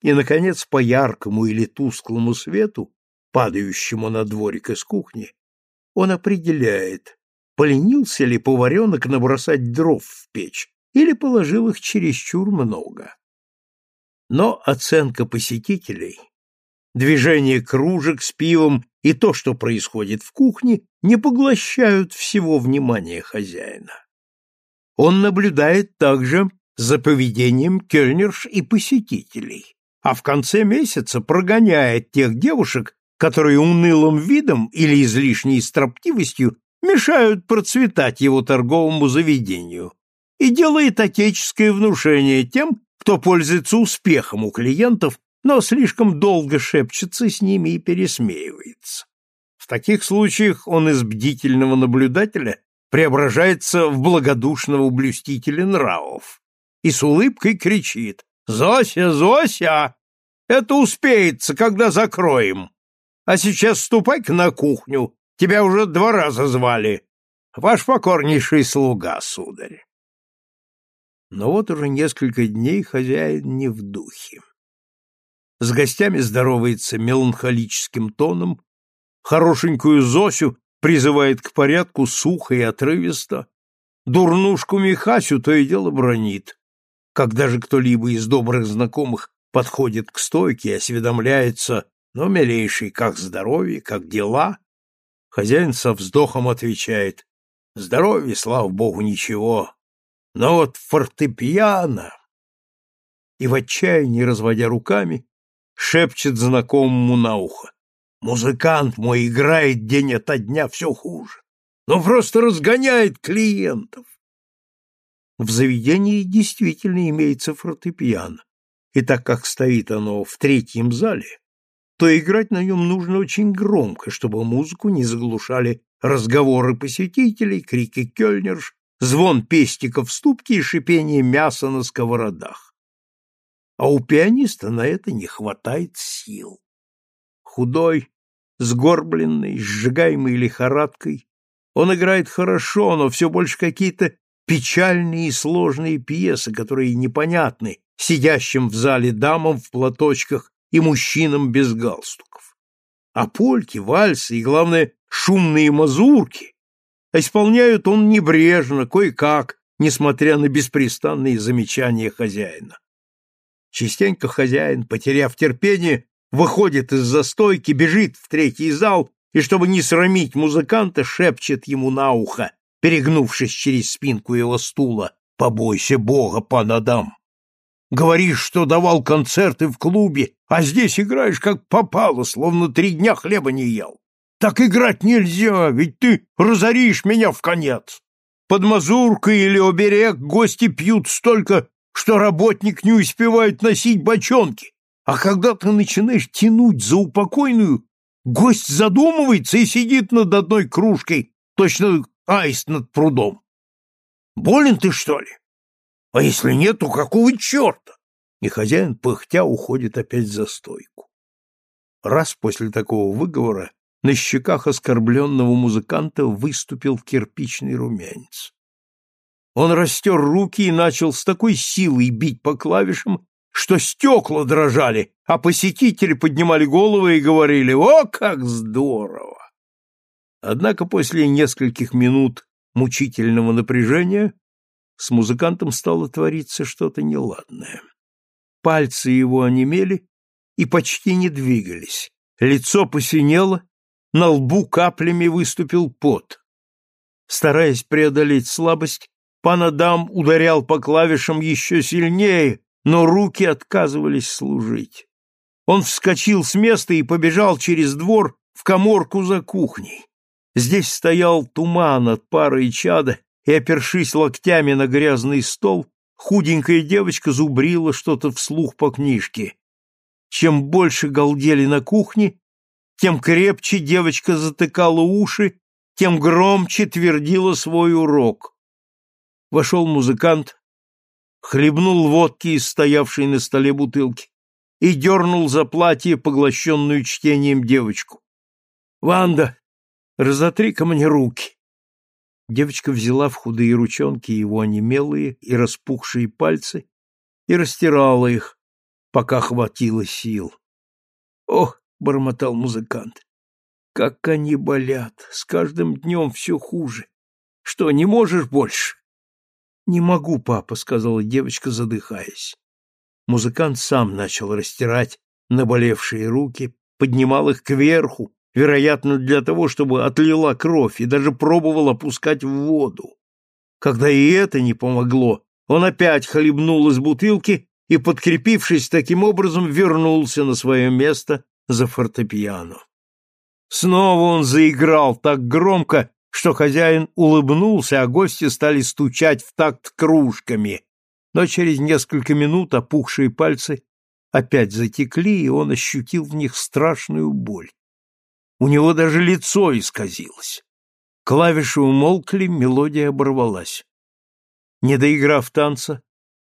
И, наконец, по яркому или тусклому свету, падающему на дворик из кухни, он определяет, поленился ли поваренок набросать дров в печь или положил их чересчур много. Но оценка посетителей движение кружек с пивом и то, что происходит в кухне, не поглощают всего внимания хозяина. Он наблюдает также за поведением кельнерш и посетителей, а в конце месяца прогоняет тех девушек, которые унылым видом или излишней строптивостью мешают процветать его торговому заведению, и делает отеческое внушение тем, кто пользуется успехом у клиентов, но слишком долго шепчется с ними и пересмеивается. В таких случаях он из бдительного наблюдателя преображается в благодушного блюстителя нравов и с улыбкой кричит «Зося, Зося! Это успеется, когда закроем! А сейчас ступай-ка на кухню, тебя уже два раза звали. Ваш покорнейший слуга, сударь!» Но вот уже несколько дней хозяин не в духе. С гостями здоровается меланхолическим тоном, Хорошенькую Зосю призывает к порядку сухо и отрывисто, дурнушку Михасю то и дело бронит. Когда же кто-либо из добрых знакомых подходит к стойке и осведомляется, ну, милейший, как здоровье, как дела, хозяин со вздохом отвечает, здоровье, слава богу, ничего, но вот фортепиано... И в отчаянии, разводя руками, шепчет знакомому на ухо. Музыкант мой играет день ото дня все хуже. но просто разгоняет клиентов. В заведении действительно имеется фортепиано, и так как стоит оно в третьем зале, то играть на нем нужно очень громко, чтобы музыку не заглушали разговоры посетителей, крики кельнерш, звон пестиков в ступке и шипение мяса на сковородах. А у пианиста на это не хватает сил. Худой, сгорбленный, сжигаемый лихорадкой. Он играет хорошо, но все больше какие-то печальные и сложные пьесы, которые непонятны сидящим в зале дамам в платочках и мужчинам без галстуков. А польки, вальсы и, главное, шумные мазурки исполняют он небрежно, кое-как, несмотря на беспрестанные замечания хозяина. Частенько хозяин, потеряв терпение, выходит из застойки, бежит в третий зал и, чтобы не срамить музыканта, шепчет ему на ухо, перегнувшись через спинку его стула, «Побойся Бога, пан Адам! Говоришь, что давал концерты в клубе, а здесь играешь как попало, словно три дня хлеба не ел. Так играть нельзя, ведь ты разоришь меня в конец. Под мазуркой или оберег гости пьют столько, что работник не успевает носить бочонки, а когда ты начинаешь тянуть за упокойную, гость задумывается и сидит над одной кружкой, точно аист над прудом. Болен ты, что ли? А если нет, то какого черта? И хозяин, пыхтя, уходит опять за стойку. Раз после такого выговора на щеках оскорбленного музыканта выступил кирпичный румянец. Он растер руки и начал с такой силой бить по клавишам, что стекла дрожали, а посетители поднимали головы и говорили «О, как здорово!». Однако после нескольких минут мучительного напряжения с музыкантом стало твориться что-то неладное. Пальцы его онемели и почти не двигались, лицо посинело, на лбу каплями выступил пот. Стараясь преодолеть слабость, пан Адам ударял по клавишам еще сильнее, но руки отказывались служить. Он вскочил с места и побежал через двор в коморку за кухней. Здесь стоял туман от пары и чада, и, опершись локтями на грязный стол, худенькая девочка зубрила что-то вслух по книжке. Чем больше галдели на кухне, тем крепче девочка затыкала уши, тем громче твердила свой урок. Вошел музыкант, хлебнул водки из стоявшей на столе бутылки и дернул за платье, поглощенную чтением девочку. «Ванда, разотри-ка мне руки!» Девочка взяла в худые ручонки его онемелые и распухшие пальцы и растирала их, пока хватило сил. «Ох!» — бормотал музыкант. «Как они болят! С каждым днем все хуже! Что, не можешь больше?» «Не могу, папа», — сказала девочка, задыхаясь. Музыкант сам начал растирать наболевшие руки, поднимал их кверху, вероятно, для того, чтобы отлила кровь, и даже пробовал опускать в воду. Когда и это не помогло, он опять хлебнул из бутылки и, подкрепившись таким образом, вернулся на свое место за фортепиано. Снова он заиграл так громко, что хозяин улыбнулся, а гости стали стучать в такт кружками. Но через несколько минут опухшие пальцы опять затекли, и он ощутил в них страшную боль. У него даже лицо исказилось. Клавиши умолкли, мелодия оборвалась. Не доиграв танца,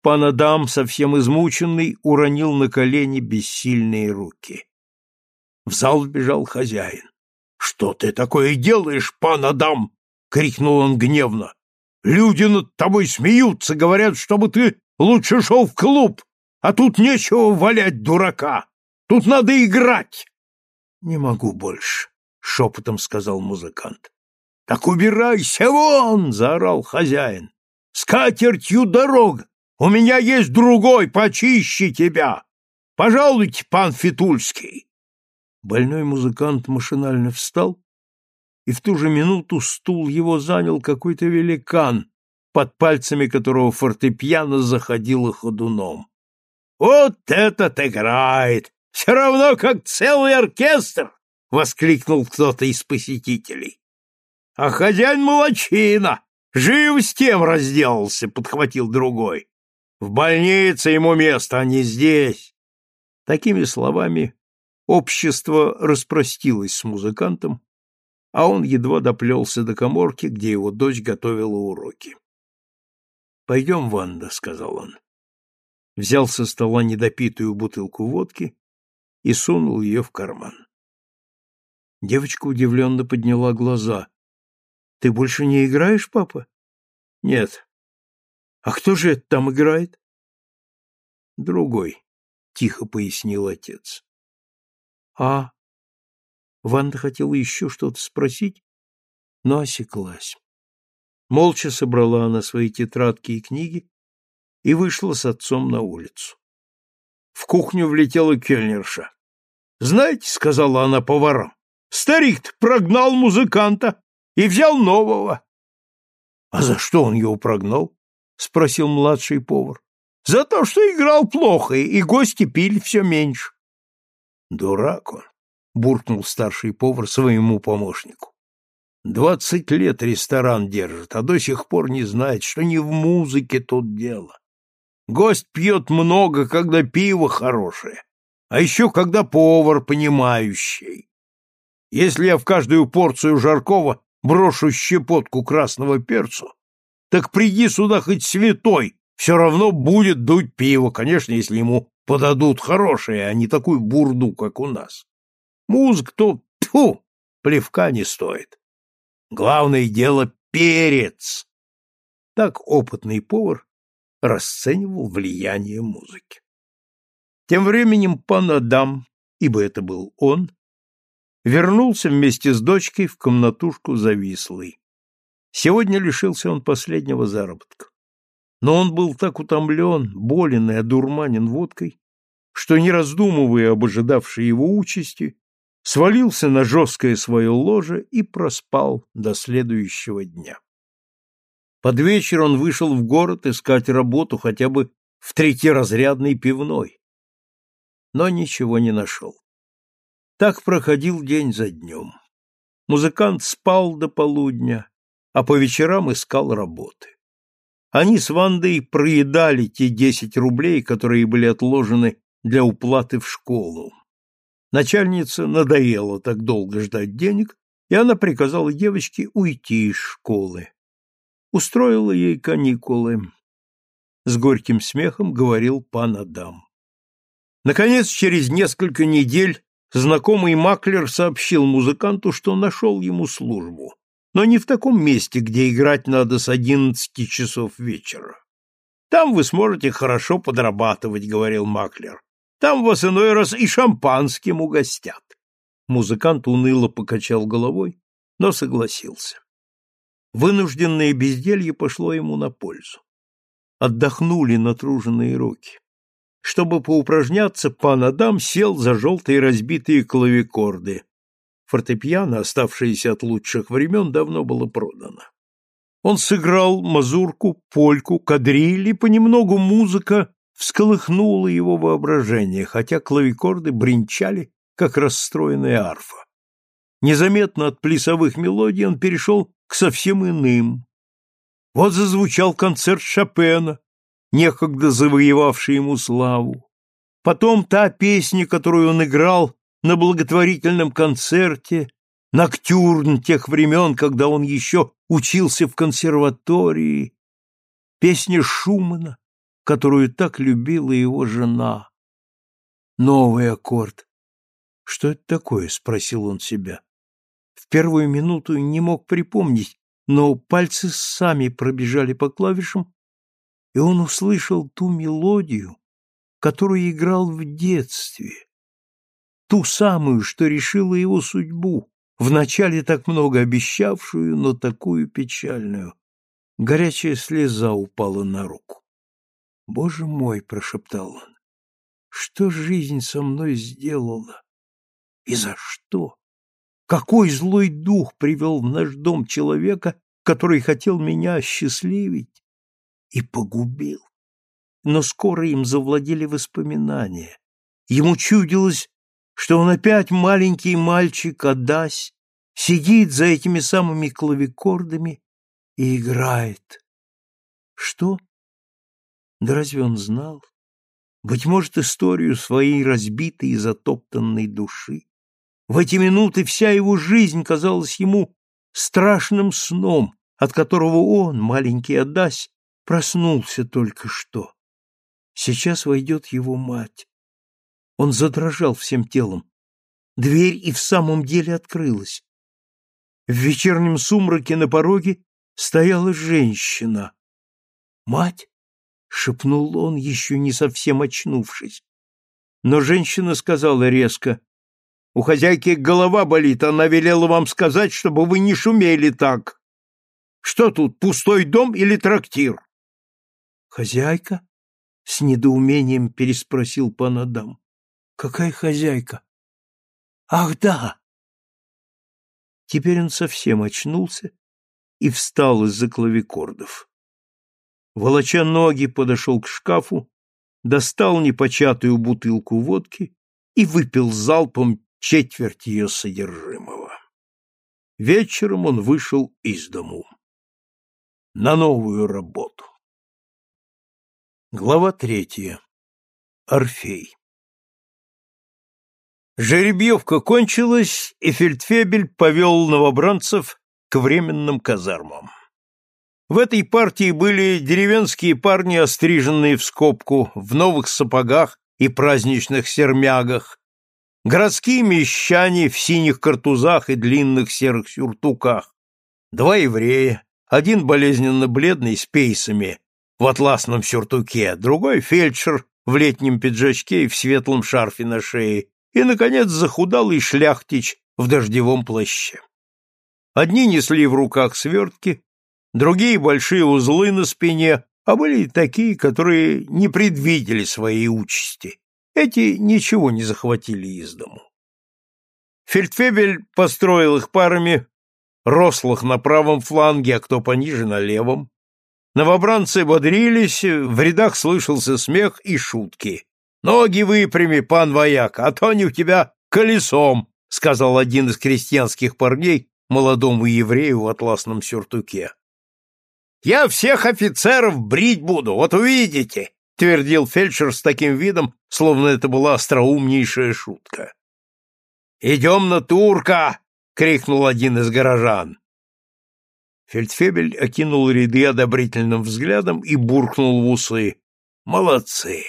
пан Адам, совсем измученный, уронил на колени бессильные руки. В зал вбежал хозяин. — Что ты такое делаешь, пан Адам? — крикнул он гневно. — Люди над тобой смеются, говорят, чтобы ты лучше шел в клуб, а тут нечего валять дурака. Тут надо играть. — Не могу больше, — шепотом сказал музыкант. — Так убирайся вон! — заорал хозяин. — Скатертью дорога! У меня есть другой, почище тебя! Пожалуйте, пан Фитульский! Больной музыкант машинально встал, и в ту же минуту стул его занял какой-то великан, под пальцами которого фортепиано заходило ходуном. «Вот этот играет! Все равно, как целый оркестр!» — воскликнул кто-то из посетителей. «А хозяин молочина! Жив с тем разделался!» — подхватил другой. «В больнице ему место, а не здесь!» Такими словами общество распростилось с музыкантом, а он едва доплелся до коморки, где его дочь готовила уроки. «Пойдем, Ванда», — сказал он взял со стола недопитую бутылку водки и сунул ее в карман. Девочка удивленно подняла глаза. — Ты больше не играешь, папа? — Нет. — А кто же это там играет? — Другой, — тихо пояснил отец. — А? Ванда хотела еще что-то спросить, но осеклась. Молча собрала она свои тетрадки и книги и вышла с отцом на улицу. В кухню влетела кельнерша. «Знаете, — сказала она поварам, — старик прогнал музыканта и взял нового». «А за что он его прогнал?» — спросил младший повар. «За то, что играл плохо, и гости пили все меньше». «Дурак он», — буркнул старший повар своему помощнику. «Двадцать лет ресторан держит, а до сих пор не знает, что не в музыке тут дело. Гость пьет много, когда пиво хорошее, а еще когда повар понимающий. Если я в каждую порцию жаркого брошу щепотку красного перцу, так приди сюда хоть святой, все равно будет дуть пиво, конечно, если ему подадут хорошее, а не такую бурду, как у нас. Музык то, тьфу, плевка не стоит. Главное дело — перец. Так опытный повар расценивал влияние музыки. Тем временем пан Адам, ибо это был он, вернулся вместе с дочкой в комнатушку завислый. Сегодня лишился он последнего заработка. Но он был так утомлен, болен и одурманен водкой, что, не раздумывая об ожидавшей его участи, свалился на жесткое свое ложе и проспал до следующего дня. Под вечер он вышел в город искать работу хотя бы в третьеразрядной пивной. Но ничего не нашел. Так проходил день за днем. Музыкант спал до полудня, а по вечерам искал работы. Они с Вандой проедали те десять рублей, которые были отложены для уплаты в школу. Начальница надоела так долго ждать денег, и она приказала девочке уйти из школы устроила ей каникулы. С горьким смехом говорил пан Адам. Наконец, через несколько недель знакомый маклер сообщил музыканту, что нашел ему службу, но не в таком месте, где играть надо с одиннадцати часов вечера. Там вы сможете хорошо подрабатывать, говорил маклер. Там вас иной раз и шампанским угостят. Музыкант уныло покачал головой, но согласился. Вынужденное безделье пошло ему на пользу. Отдохнули натруженные руки. чтобы поупражняться, пан Адам сел за желтые разбитые клавикорды. Фортепиано, оставшееся от лучших времен, давно было продано. Он сыграл мазурку, польку, кадриль, и понемногу музыка всколыхнула его воображение, хотя клавикорды бренчали, как расстроенная арфа. Незаметно от плясовых мелодий он перешел к совсем иным. Вот зазвучал концерт Шопена, некогда завоевавший ему славу. Потом та песня, которую он играл на благотворительном концерте, Ноктюрн тех времен, когда он еще учился в консерватории, песня Шумана, которую так любила его жена. Новый аккорд. Что это такое? спросил он себя. В первую минуту не мог припомнить, но пальцы сами пробежали по клавишам, и он услышал ту мелодию, которую играл в детстве, ту самую, что решила его судьбу, вначале так много обещавшую, но такую печальную. Горячая слеза упала на руку. «Боже мой!» — прошептал он. «Что жизнь со мной сделала? И за что? Какой злой дух привел в наш дом человека, который хотел меня осчастливить и погубил. Но скоро им завладели воспоминания. Ему чудилось, что он опять маленький мальчик Адась, сидит за этими самыми клавикордами и играет. Что? Да разве он знал? Быть может, историю своей разбитой и затоптанной души. В эти минуты вся его жизнь казалась ему страшным сном, от которого он, маленький Адась, Проснулся только что. Сейчас войдет его мать. Он задрожал всем телом. Дверь и в самом деле открылась. В вечернем сумраке на пороге стояла женщина. «Мать?» — шепнул он, еще не совсем очнувшись. Но женщина сказала резко, «У хозяйки голова болит, она велела вам сказать, чтобы вы не шумели так. Что тут, пустой дом или трактир?» Хозяйка? С недоумением переспросил пан Адам. Какая хозяйка? Ах, да! Теперь он совсем очнулся и встал из-за клавикордов. Волоча ноги, подошел к шкафу, достал непочатую бутылку водки и выпил залпом четверть ее содержимого. Вечером он вышел из дому на новую работу. Глава третья. Орфей. Жеребьевка кончилась, и фельдфебель повел новобранцев к временным казармам. В этой партии были деревенские парни, остриженные в скобку, в новых сапогах и праздничных сермягах, городские мещане в синих картузах и длинных серых сюртуках, два еврея, один болезненно бледный с пейсами, в атласном сюртуке, другой фельдшер в летнем пиджачке и в светлом шарфе на шее, и, наконец, захудалый шляхтич в дождевом плаще. Одни несли в руках свертки, другие — большие узлы на спине, а были такие, которые не предвидели своей участи. Эти ничего не захватили из дому. Фельдфебель построил их парами, рослых на правом фланге, а кто пониже — на левом. Новобранцы бодрились, в рядах слышался смех и шутки. «Ноги выпрями, пан вояк, а то они у тебя колесом», — сказал один из крестьянских парней молодому еврею в атласном сюртуке. «Я всех офицеров брить буду, вот увидите», — твердил фельдшер с таким видом, словно это была остроумнейшая шутка. «Идем на турка!» — крикнул один из горожан. Фельдфебель окинул ряды одобрительным взглядом и буркнул в усы. «Молодцы!»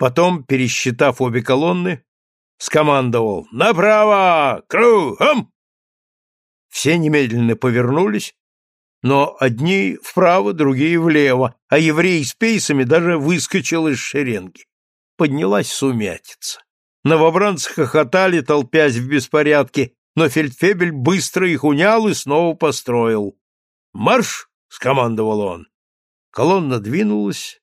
Потом, пересчитав обе колонны, скомандовал «Направо! Кругом!» Все немедленно повернулись, но одни вправо, другие влево, а еврей с пейсами даже выскочил из шеренги. Поднялась сумятица. Новобранцы хохотали, толпясь в беспорядке, но фельдфебель быстро их унял и снова построил. «Марш!» — скомандовал он. Колонна двинулась,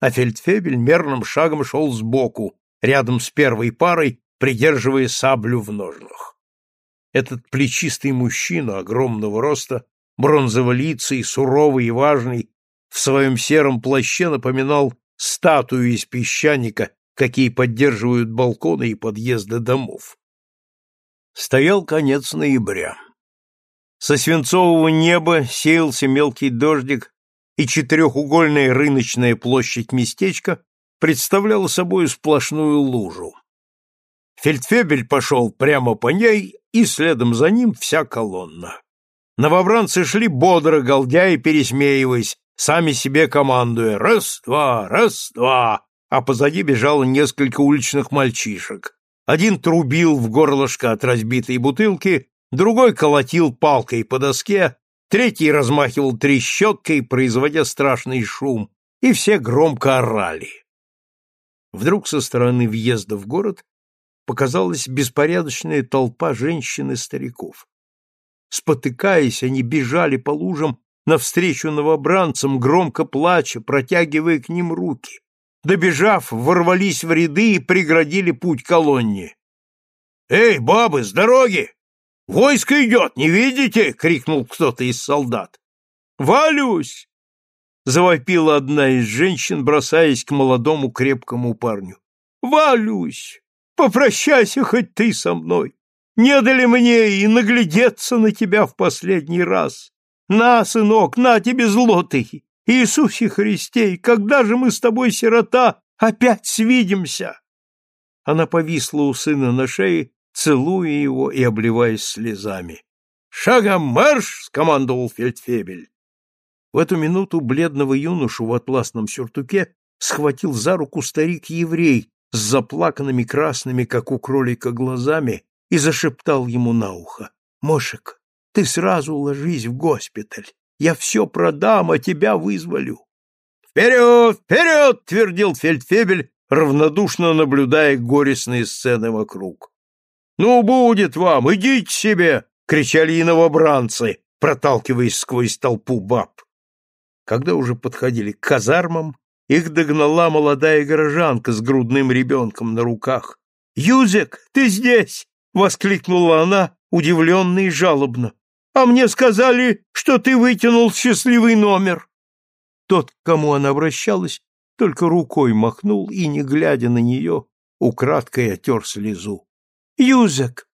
а фельдфебель мерным шагом шел сбоку, рядом с первой парой, придерживая саблю в ножнах. Этот плечистый мужчина огромного роста, бронзоволицый, суровый и важный, в своем сером плаще напоминал статую из песчаника, какие поддерживают балконы и подъезды домов. Стоял конец ноября. Со свинцового неба сеялся мелкий дождик, и четырехугольная рыночная площадь местечка представляла собой сплошную лужу. Фельдфебель пошел прямо по ней, и следом за ним вся колонна. Новобранцы шли бодро, галдя и пересмеиваясь, сами себе командуя «раз-два, раз-два», а позади бежало несколько уличных мальчишек. Один трубил в горлышко от разбитой бутылки, другой колотил палкой по доске, третий размахивал трещоткой, производя страшный шум, и все громко орали. Вдруг со стороны въезда в город показалась беспорядочная толпа женщин и стариков. Спотыкаясь, они бежали по лужам навстречу новобранцам, громко плача, протягивая к ним руки. Добежав, ворвались в ряды и преградили путь колонне. «Эй, бабы, с дороги! Войско идет, не видите?» — крикнул кто-то из солдат. «Валюсь!» — завопила одна из женщин, бросаясь к молодому крепкому парню. «Валюсь! Попрощайся хоть ты со мной. Не дали мне и наглядеться на тебя в последний раз. На, сынок, на тебе злотый. Иисусе Христе, когда же мы с тобой, сирота, опять свидимся? Она повисла у сына на шее, целуя его и обливаясь слезами. «Шагом марш!» — скомандовал фельдфебель. В эту минуту бледного юношу в атласном сюртуке схватил за руку старик-еврей с заплаканными красными, как у кролика, глазами и зашептал ему на ухо. «Мошек, ты сразу ложись в госпиталь. Я все продам, а тебя вызволю». «Вперед! Вперед!» — твердил фельдфебель, равнодушно наблюдая горестные сцены вокруг. «Ну, будет вам! Идите себе!» — кричали и новобранцы, проталкиваясь сквозь толпу баб. Когда уже подходили к казармам, их догнала молодая горожанка с грудным ребенком на руках. «Юзек, ты здесь!» — воскликнула она, удивленно и жалобно. «А мне сказали, что ты вытянул счастливый номер!» Тот, к кому она обращалась, только рукой махнул и, не глядя на нее, украдкой отер слезу. «Юзек,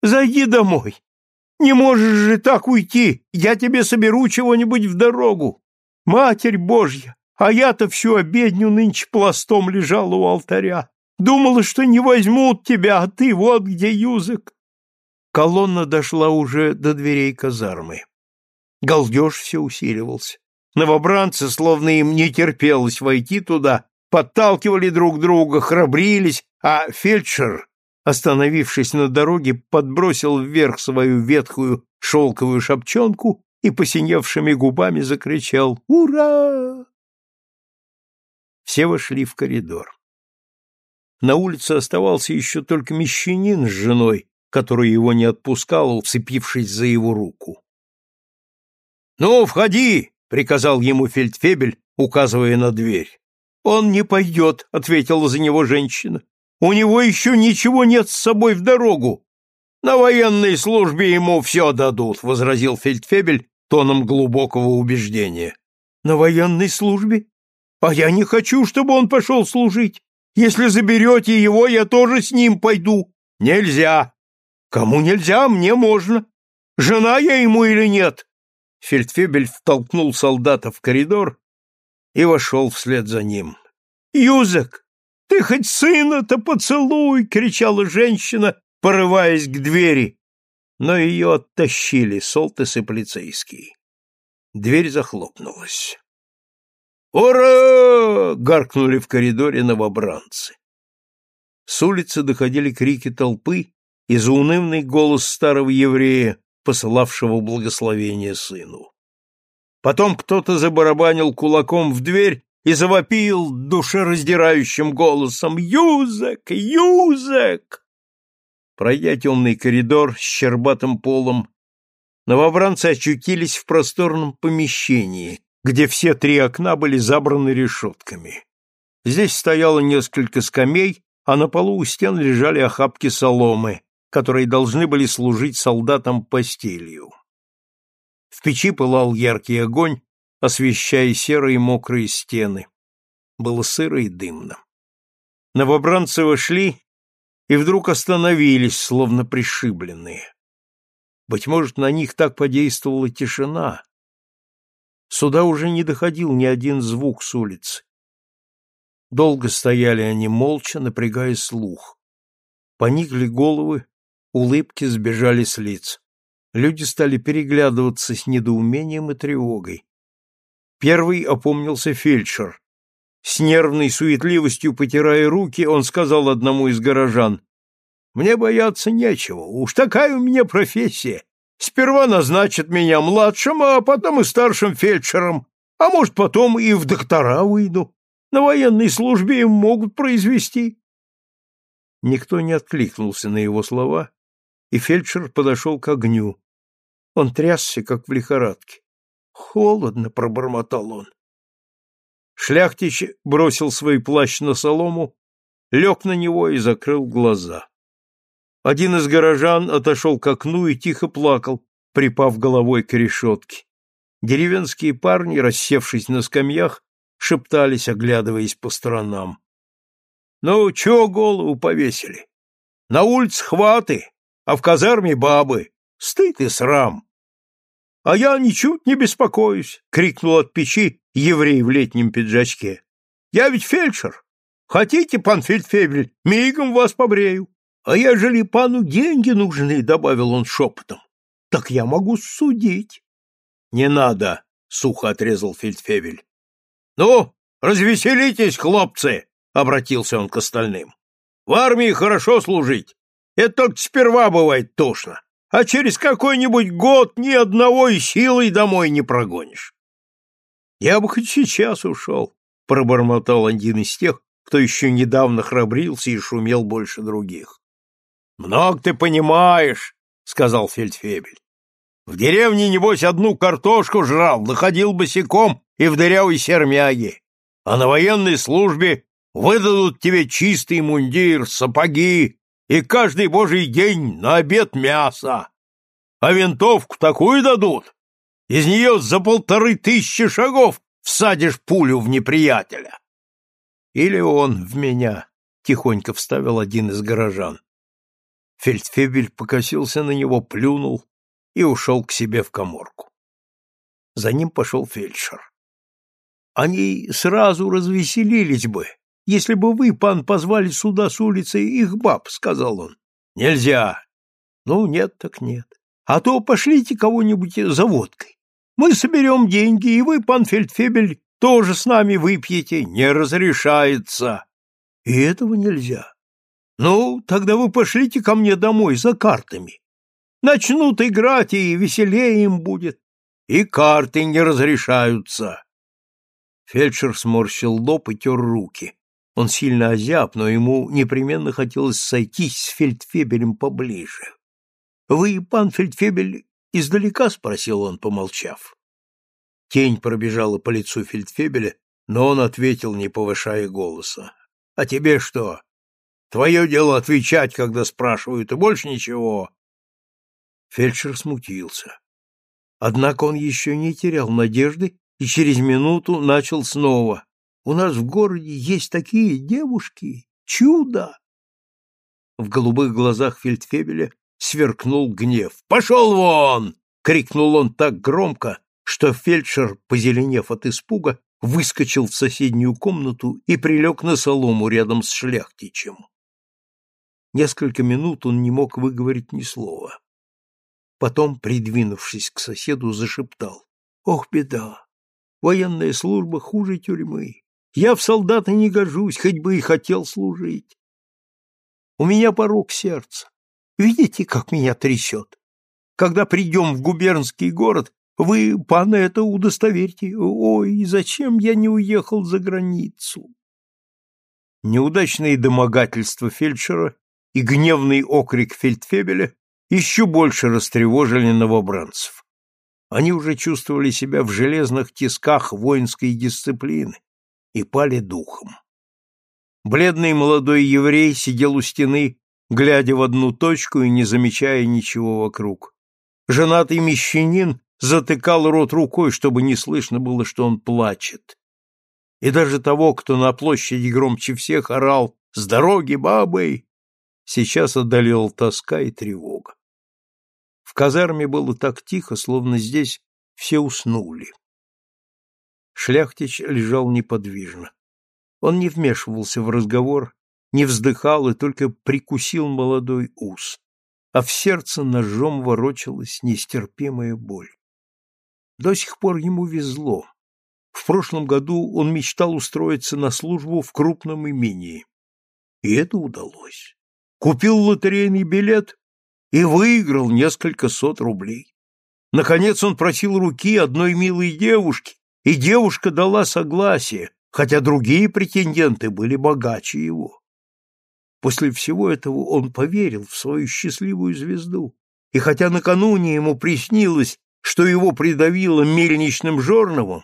зайди домой! Не можешь же так уйти! Я тебе соберу чего-нибудь в дорогу! Матерь Божья! А я-то всю обедню нынче пластом лежала у алтаря. Думала, что не возьмут тебя, а ты вот где юзок. Колонна дошла уже до дверей казармы. Галдеж все усиливался. Новобранцы, словно им не терпелось войти туда, подталкивали друг друга, храбрились, а фельдшер, остановившись на дороге, подбросил вверх свою ветхую шелковую шапчонку и посиневшими губами закричал «Ура!». Все вошли в коридор. На улице оставался еще только мещанин с женой, которая его не отпускала, уцепившись за его руку. «Ну, входи!» — приказал ему фельдфебель, указывая на дверь. «Он не пойдет», — ответила за него женщина. «У него еще ничего нет с собой в дорогу». «На военной службе ему все дадут», — возразил фельдфебель тоном глубокого убеждения. «На военной службе? А я не хочу, чтобы он пошел служить. Если заберете его, я тоже с ним пойду. Нельзя. Кому нельзя, мне можно. Жена я ему или нет? Фельдфебель втолкнул солдата в коридор и вошел вслед за ним. «Юзек, ты хоть сына-то поцелуй!» — кричала женщина, порываясь к двери. Но ее оттащили Солтес и полицейский. Дверь захлопнулась. «Ура!» — гаркнули в коридоре новобранцы. С улицы доходили крики толпы и заунывный голос старого еврея, посылавшего благословение сыну. Потом кто-то забарабанил кулаком в дверь и завопил душераздирающим голосом «Юзек! Юзек!». Пройдя темный коридор с щербатым полом, новобранцы очутились в просторном помещении, где все три окна были забраны решетками. Здесь стояло несколько скамей, а на полу у стен лежали охапки соломы, которые должны были служить солдатам постелью. В печи пылал яркий огонь, освещая серые мокрые стены. Было сыро и дымно. Новобранцы вошли и вдруг остановились, словно пришибленные. Быть может, на них так подействовала тишина. Сюда уже не доходил ни один звук с улицы. Долго стояли они молча, напрягая слух. Поникли головы, улыбки сбежали с лиц. Люди стали переглядываться с недоумением и тревогой. Первый опомнился фельдшер. С нервной суетливостью потирая руки, он сказал одному из горожан, «Мне бояться нечего, уж такая у меня профессия. Сперва назначат меня младшим, а потом и старшим фельдшером, а может, потом и в доктора выйду. На военной службе им могут произвести. Никто не откликнулся на его слова, и фельдшер подошел к огню. Он трясся, как в лихорадке. «Холодно», — пробормотал он. Шляхтич бросил свой плащ на солому, лег на него и закрыл глаза. Один из горожан отошел к окну и тихо плакал, припав головой к решетке. Деревенские парни, рассевшись на скамьях, шептались, оглядываясь по сторонам. — Ну, чего голову повесили? На улице хваты, а в казарме бабы. Стыд и срам. — А я ничуть не беспокоюсь, — крикнул от печи еврей в летнем пиджачке. — Я ведь фельдшер. Хотите, пан фельдфебель, мигом вас побрею. А ежели пану деньги нужны, — добавил он шепотом, — так я могу судить. — Не надо, — сухо отрезал фельдфебель. «Ну, развеселитесь, хлопцы!» — обратился он к остальным. «В армии хорошо служить. Это только сперва бывает тошно, а через какой-нибудь год ни одного и силой домой не прогонишь». «Я бы хоть сейчас ушел», — пробормотал один из тех, кто еще недавно храбрился и шумел больше других. «Много ты понимаешь», — сказал фельдфебель. «В деревне, небось, одну картошку жрал, доходил босиком и в дырявой сермяге, а на военной службе выдадут тебе чистый мундир, сапоги и каждый божий день на обед мясо. А винтовку такую дадут, из нее за полторы тысячи шагов всадишь пулю в неприятеля. Или он в меня, — тихонько вставил один из горожан. Фельдфебель покосился на него, плюнул и ушел к себе в коморку. За ним пошел фельдшер. Они сразу развеселились бы, если бы вы, пан, позвали сюда с улицы их баб, — сказал он. — Нельзя. — Ну, нет так нет. А то пошлите кого-нибудь за водкой. Мы соберем деньги, и вы, пан Фельдфебель, тоже с нами выпьете. Не разрешается. И этого нельзя. Ну, тогда вы пошлите ко мне домой за картами. Начнут играть, и веселее им будет. И карты не разрешаются. Фельдшер сморщил лоб и тер руки. Он сильно озяб, но ему непременно хотелось сойтись с фельдфебелем поближе. — Вы, пан фельдфебель, издалека? — спросил он, помолчав. Тень пробежала по лицу фельдфебеля, но он ответил, не повышая голоса. — А тебе что? Твое дело отвечать, когда спрашивают, и больше ничего. Фельдшер смутился. Однако он еще не терял надежды и через минуту начал снова. «У нас в городе есть такие девушки! Чудо!» В голубых глазах фельдфебеля сверкнул гнев. «Пошел вон!» — крикнул он так громко, что фельдшер, позеленев от испуга, выскочил в соседнюю комнату и прилег на солому рядом с шляхтичем. Несколько минут он не мог выговорить ни слова. Потом, придвинувшись к соседу, зашептал. «Ох, беда! Военная служба хуже тюрьмы. Я в солдаты не гожусь, хоть бы и хотел служить. У меня порог сердца. Видите, как меня трясет? Когда придем в губернский город, вы, пана, это удостоверьте. Ой, зачем я не уехал за границу? Неудачные домогательства фельдшера и гневный окрик фельдфебеля еще больше растревожили новобранцев. Они уже чувствовали себя в железных тисках воинской дисциплины и пали духом. Бледный молодой еврей сидел у стены, глядя в одну точку и не замечая ничего вокруг. Женатый мещанин затыкал рот рукой, чтобы не слышно было, что он плачет. И даже того, кто на площади громче всех орал «С дороги, бабой!», сейчас одолел тоска и тревога. В казарме было так тихо, словно здесь все уснули. Шляхтич лежал неподвижно. Он не вмешивался в разговор, не вздыхал и только прикусил молодой ус, а в сердце ножом ворочалась нестерпимая боль. До сих пор ему везло. В прошлом году он мечтал устроиться на службу в крупном имении. И это удалось. Купил лотерейный билет и выиграл несколько сот рублей. Наконец он просил руки одной милой девушки, и девушка дала согласие, хотя другие претенденты были богаче его. После всего этого он поверил в свою счастливую звезду, и хотя накануне ему приснилось, что его придавило мельничным жерновом,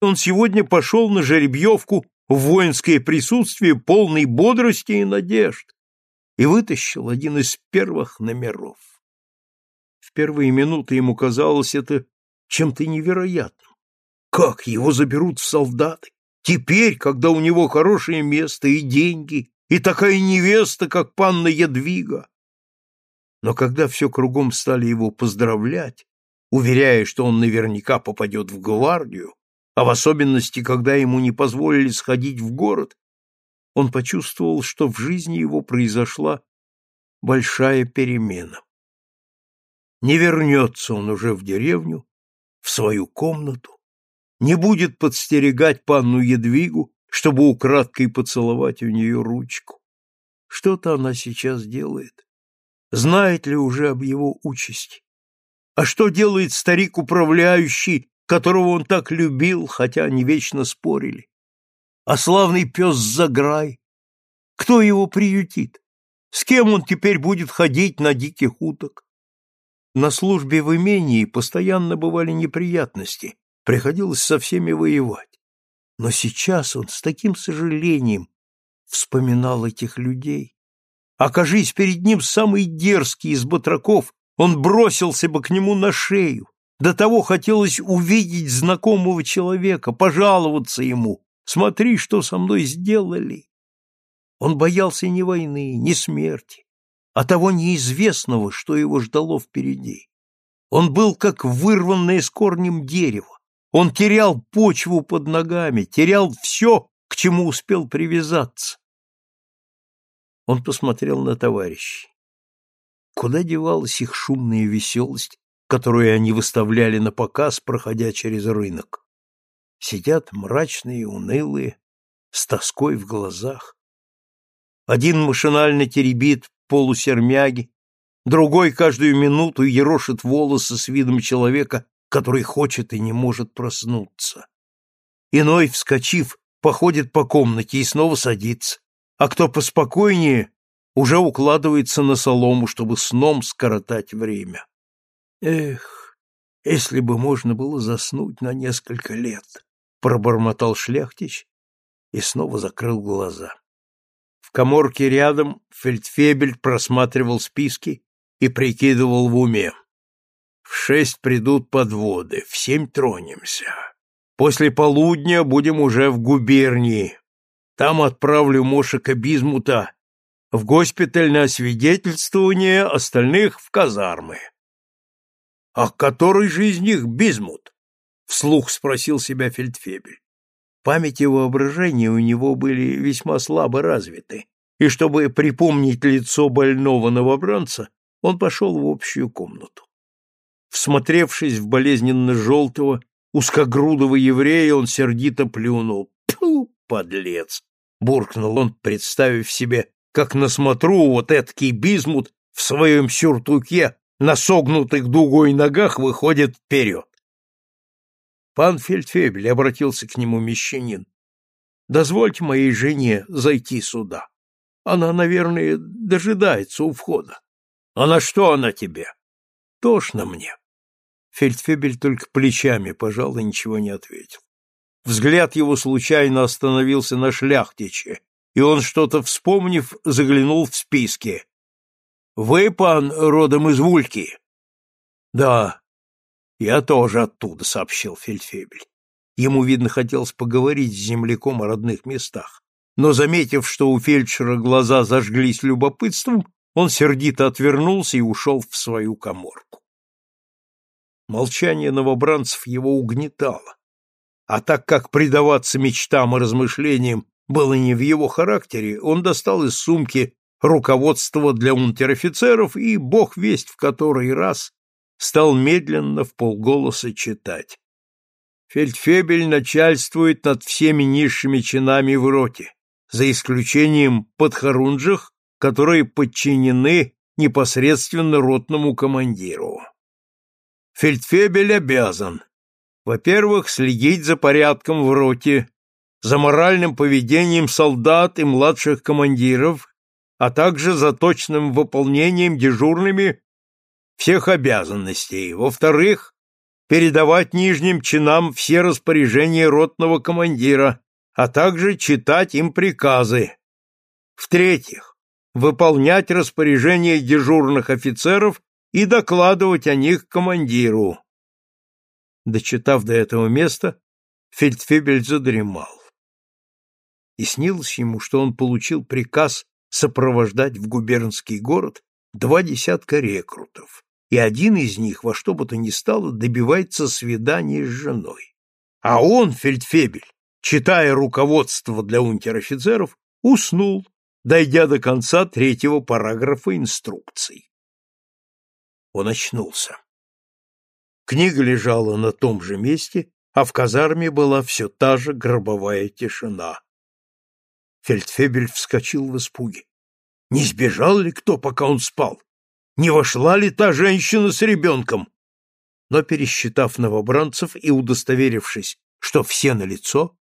он сегодня пошел на жеребьевку в воинское присутствие полной бодрости и надежд и вытащил один из первых номеров. В первые минуты ему казалось это чем-то невероятным. Как его заберут в солдаты? Теперь, когда у него хорошее место и деньги, и такая невеста, как панна Ядвига. Но когда все кругом стали его поздравлять, уверяя, что он наверняка попадет в гвардию, а в особенности, когда ему не позволили сходить в город, он почувствовал, что в жизни его произошла большая перемена. Не вернется он уже в деревню, в свою комнату, не будет подстерегать панну Едвигу, чтобы украдкой поцеловать у нее ручку. Что-то она сейчас делает. Знает ли уже об его участи? А что делает старик-управляющий, которого он так любил, хотя они вечно спорили? А славный пес Заграй? Кто его приютит? С кем он теперь будет ходить на диких уток? На службе в имении постоянно бывали неприятности, приходилось со всеми воевать. Но сейчас он с таким сожалением вспоминал этих людей. Окажись перед ним самый дерзкий из батраков, он бросился бы к нему на шею. До того хотелось увидеть знакомого человека, пожаловаться ему. Смотри, что со мной сделали. Он боялся ни войны, ни смерти, а того неизвестного, что его ждало впереди. Он был как вырванное с корнем дерево. Он терял почву под ногами, терял все, к чему успел привязаться. Он посмотрел на товарищей. Куда девалась их шумная веселость, которую они выставляли на показ, проходя через рынок? Сидят мрачные, унылые, с тоской в глазах. Один машинально теребит полусермяги, другой каждую минуту ерошит волосы с видом человека, который хочет и не может проснуться. Иной, вскочив, походит по комнате и снова садится, а кто поспокойнее, уже укладывается на солому, чтобы сном скоротать время. Эх, если бы можно было заснуть на несколько лет, пробормотал шляхтич и снова закрыл глаза. В коморке рядом фельдфебель просматривал списки и прикидывал в уме. В шесть придут подводы, в семь тронемся. После полудня будем уже в губернии. Там отправлю Мошика Бизмута в госпиталь на освидетельствование, остальных в казармы. — А который же из них Бизмут? — вслух спросил себя Фельдфебель. Память и воображение у него были весьма слабо развиты, и чтобы припомнить лицо больного новобранца, он пошел в общую комнату. Всмотревшись в болезненно-желтого, узкогрудого еврея, он сердито плюнул. «Тьфу, подлец!» — буркнул он, представив себе, как на смотру вот эткий бизмут в своем сюртуке на согнутых дугой ногах выходит вперед. Пан Фельдфебель обратился к нему мещанин. «Дозвольте моей жене зайти сюда. Она, наверное, дожидается у входа». «А на что она тебе?» «Тошно мне». Фельдфебель только плечами пожал и ничего не ответил. Взгляд его случайно остановился на шляхтиче, и он, что-то вспомнив, заглянул в списки. «Вы, пан, родом из Вульки?» «Да, я тоже оттуда», — сообщил Фельдфебель. Ему, видно, хотелось поговорить с земляком о родных местах. Но, заметив, что у фельдшера глаза зажглись любопытством, он сердито отвернулся и ушел в свою коморку. Молчание новобранцев его угнетало. А так как предаваться мечтам и размышлениям было не в его характере, он достал из сумки руководство для унтер-офицеров и, бог весть в который раз, стал медленно в полголоса читать. Фельдфебель начальствует над всеми низшими чинами в роте, за исключением подхорунжих, которые подчинены непосредственно ротному командиру. Фельдфебель обязан, во-первых, следить за порядком в роте, за моральным поведением солдат и младших командиров, а также за точным выполнением дежурными всех обязанностей. Во-вторых, передавать нижним чинам все распоряжения ротного командира, а также читать им приказы. В-третьих, выполнять распоряжения дежурных офицеров и докладывать о них командиру. Дочитав до этого места, фельдфебель задремал. И снилось ему, что он получил приказ сопровождать в губернский город два десятка рекрутов, и один из них во что бы то ни стало добивается свидания с женой. А он, фельдфебель, читая руководство для унтер-офицеров, уснул, дойдя до конца третьего параграфа инструкций. Он очнулся. Книга лежала на том же месте, а в казарме была все та же гробовая тишина. Фельдфебель вскочил в испуге. Не сбежал ли кто, пока он спал? Не вошла ли та женщина с ребенком? Но, пересчитав новобранцев и удостоверившись, что все на лицо,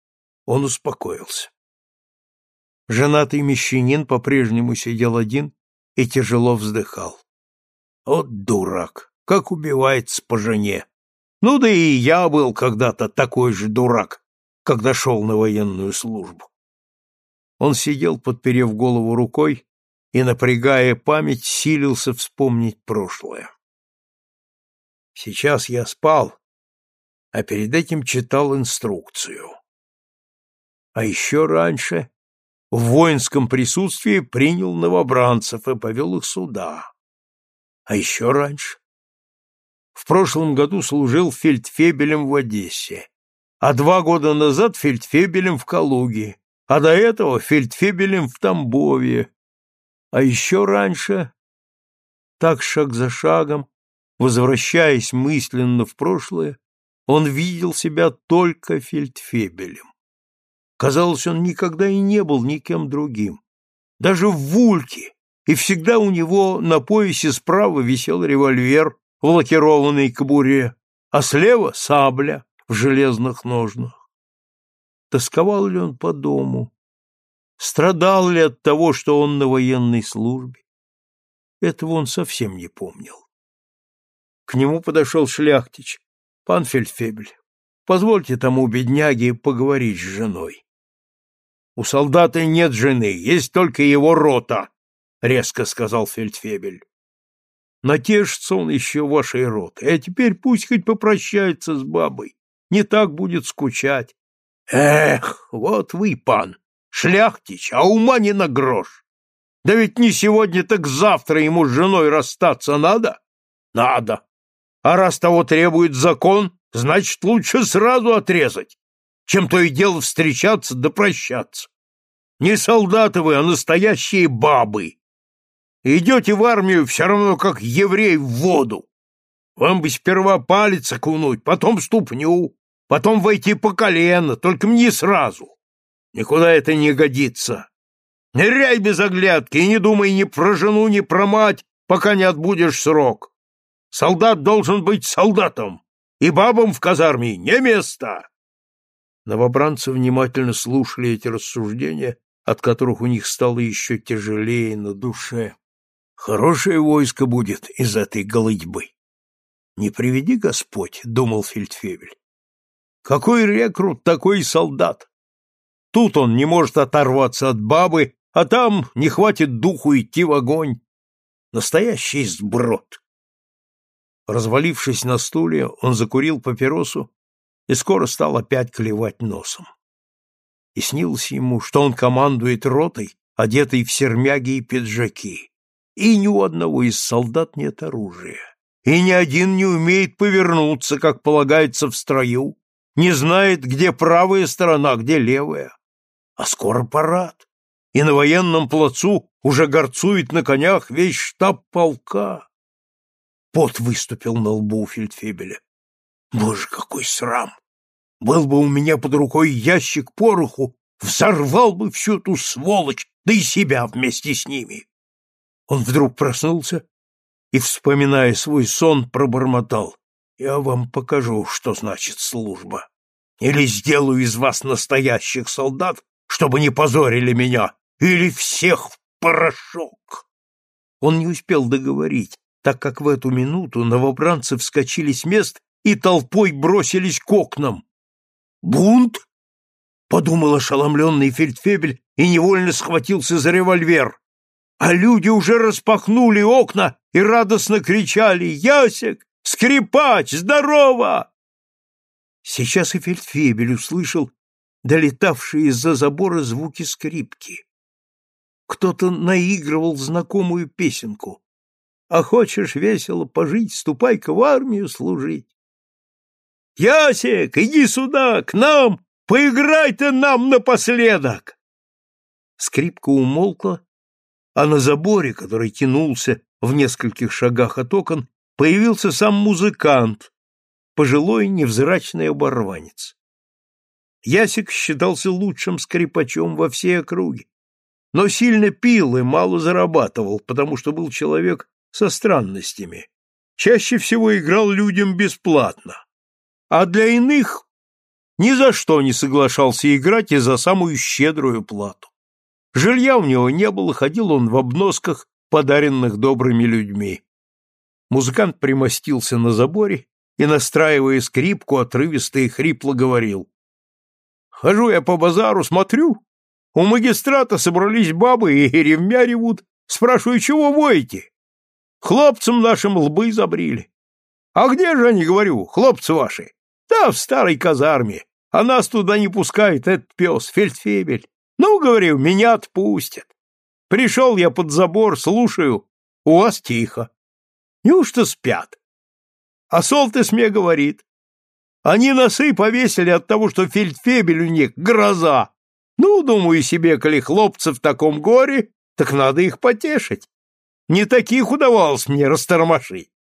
он успокоился. Женатый мещанин по-прежнему сидел один и тяжело вздыхал. Вот дурак! как убивается по жене. Ну да и я был когда-то такой же дурак, когда шел на военную службу. Он сидел, подперев голову рукой, и, напрягая память, силился вспомнить прошлое. Сейчас я спал, а перед этим читал инструкцию. А еще раньше в воинском присутствии принял новобранцев и повел их сюда. А еще раньше в прошлом году служил фельдфебелем в Одессе, а два года назад фельдфебелем в Калуге, а до этого фельдфебелем в Тамбове. А еще раньше, так шаг за шагом, возвращаясь мысленно в прошлое, он видел себя только фельдфебелем. Казалось, он никогда и не был никем другим. Даже в Вульке, и всегда у него на поясе справа висел револьвер, в лакированной кобуре, а слева сабля в железных ножнах. Тосковал ли он по дому? Страдал ли от того, что он на военной службе? Этого он совсем не помнил. К нему подошел шляхтич. Пан Фельдфебель, позвольте тому бедняге поговорить с женой. У солдата нет жены, есть только его рота, резко сказал Фельдфебель. Натешится он еще вашей роты, а теперь пусть хоть попрощается с бабой, не так будет скучать. Эх, вот вы, пан, шляхтич, а ума не на грош. Да ведь не сегодня, так завтра ему с женой расстаться надо? Надо. А раз того требует закон, значит, лучше сразу отрезать, чем то и дело встречаться да прощаться. Не солдаты вы, а настоящие бабы. Идете в армию все равно, как еврей в воду. Вам бы сперва палец окунуть, потом ступню, потом войти по колено, только мне сразу. Никуда это не годится. Ныряй без оглядки и не думай ни про жену, ни про мать, пока не отбудешь срок. Солдат должен быть солдатом, и бабам в казарме не место. Новобранцы внимательно слушали эти рассуждения, от которых у них стало еще тяжелее на душе. Хорошее войско будет из этой голытьбы. Не приведи Господь, думал Фельдфебель. Какой рекрут, такой солдат. Тут он не может оторваться от бабы, а там не хватит духу идти в огонь. Настоящий сброд. Развалившись на стуле, он закурил папиросу и скоро стал опять клевать носом. И снилось ему, что он командует ротой, одетой в сермяги и пиджаки, и ни у одного из солдат нет оружия, и ни один не умеет повернуться, как полагается в строю, не знает, где правая сторона, где левая. А скоро парад, и на военном плацу уже горцует на конях весь штаб полка. Пот выступил на лбу фельдфебеля. Боже, какой срам! Был бы у меня под рукой ящик пороху, взорвал бы всю эту сволочь, да и себя вместе с ними. Он вдруг проснулся и, вспоминая свой сон, пробормотал. Я вам покажу, что значит служба. Или сделаю из вас настоящих солдат, чтобы не позорили меня, или всех в порошок. Он не успел договорить, так как в эту минуту новобранцы вскочили с мест и толпой бросились к окнам. «Бунт?» — подумал ошеломленный фельдфебель и невольно схватился за револьвер. А люди уже распахнули окна и радостно кричали «Ясек! Скрипач! Здорово!» Сейчас и фельдфебель услышал долетавшие из-за забора звуки скрипки. Кто-то наигрывал знакомую песенку. «А хочешь весело пожить, ступай-ка в армию служить». «Ясек, иди сюда, к нам! Поиграй ты нам напоследок!» Скрипка умолкла, а на заборе, который тянулся в нескольких шагах от окон, появился сам музыкант, пожилой невзрачный оборванец. Ясик считался лучшим скрипачом во всей округе, но сильно пил и мало зарабатывал, потому что был человек со странностями. Чаще всего играл людям бесплатно, а для иных ни за что не соглашался играть и за самую щедрую плату. Жилья у него не было, ходил он в обносках, подаренных добрыми людьми. Музыкант примостился на заборе и, настраивая скрипку, отрывисто и хрипло говорил. «Хожу я по базару, смотрю. У магистрата собрались бабы и ревмя ревут. Спрашиваю, чего воете? Хлопцам нашим лбы забрили. А где же они, говорю, хлопцы ваши? Да, в старой казарме. А нас туда не пускает этот пес, фельдфебель. Ну, говорю, меня отпустят. Пришел я под забор, слушаю, у вас тихо. Неужто спят? А Солтес мне говорит, они носы повесили от того, что фельдфебель у них гроза. Ну, думаю себе, коли хлопцы в таком горе, так надо их потешить. Не таких удавалось мне растормошить.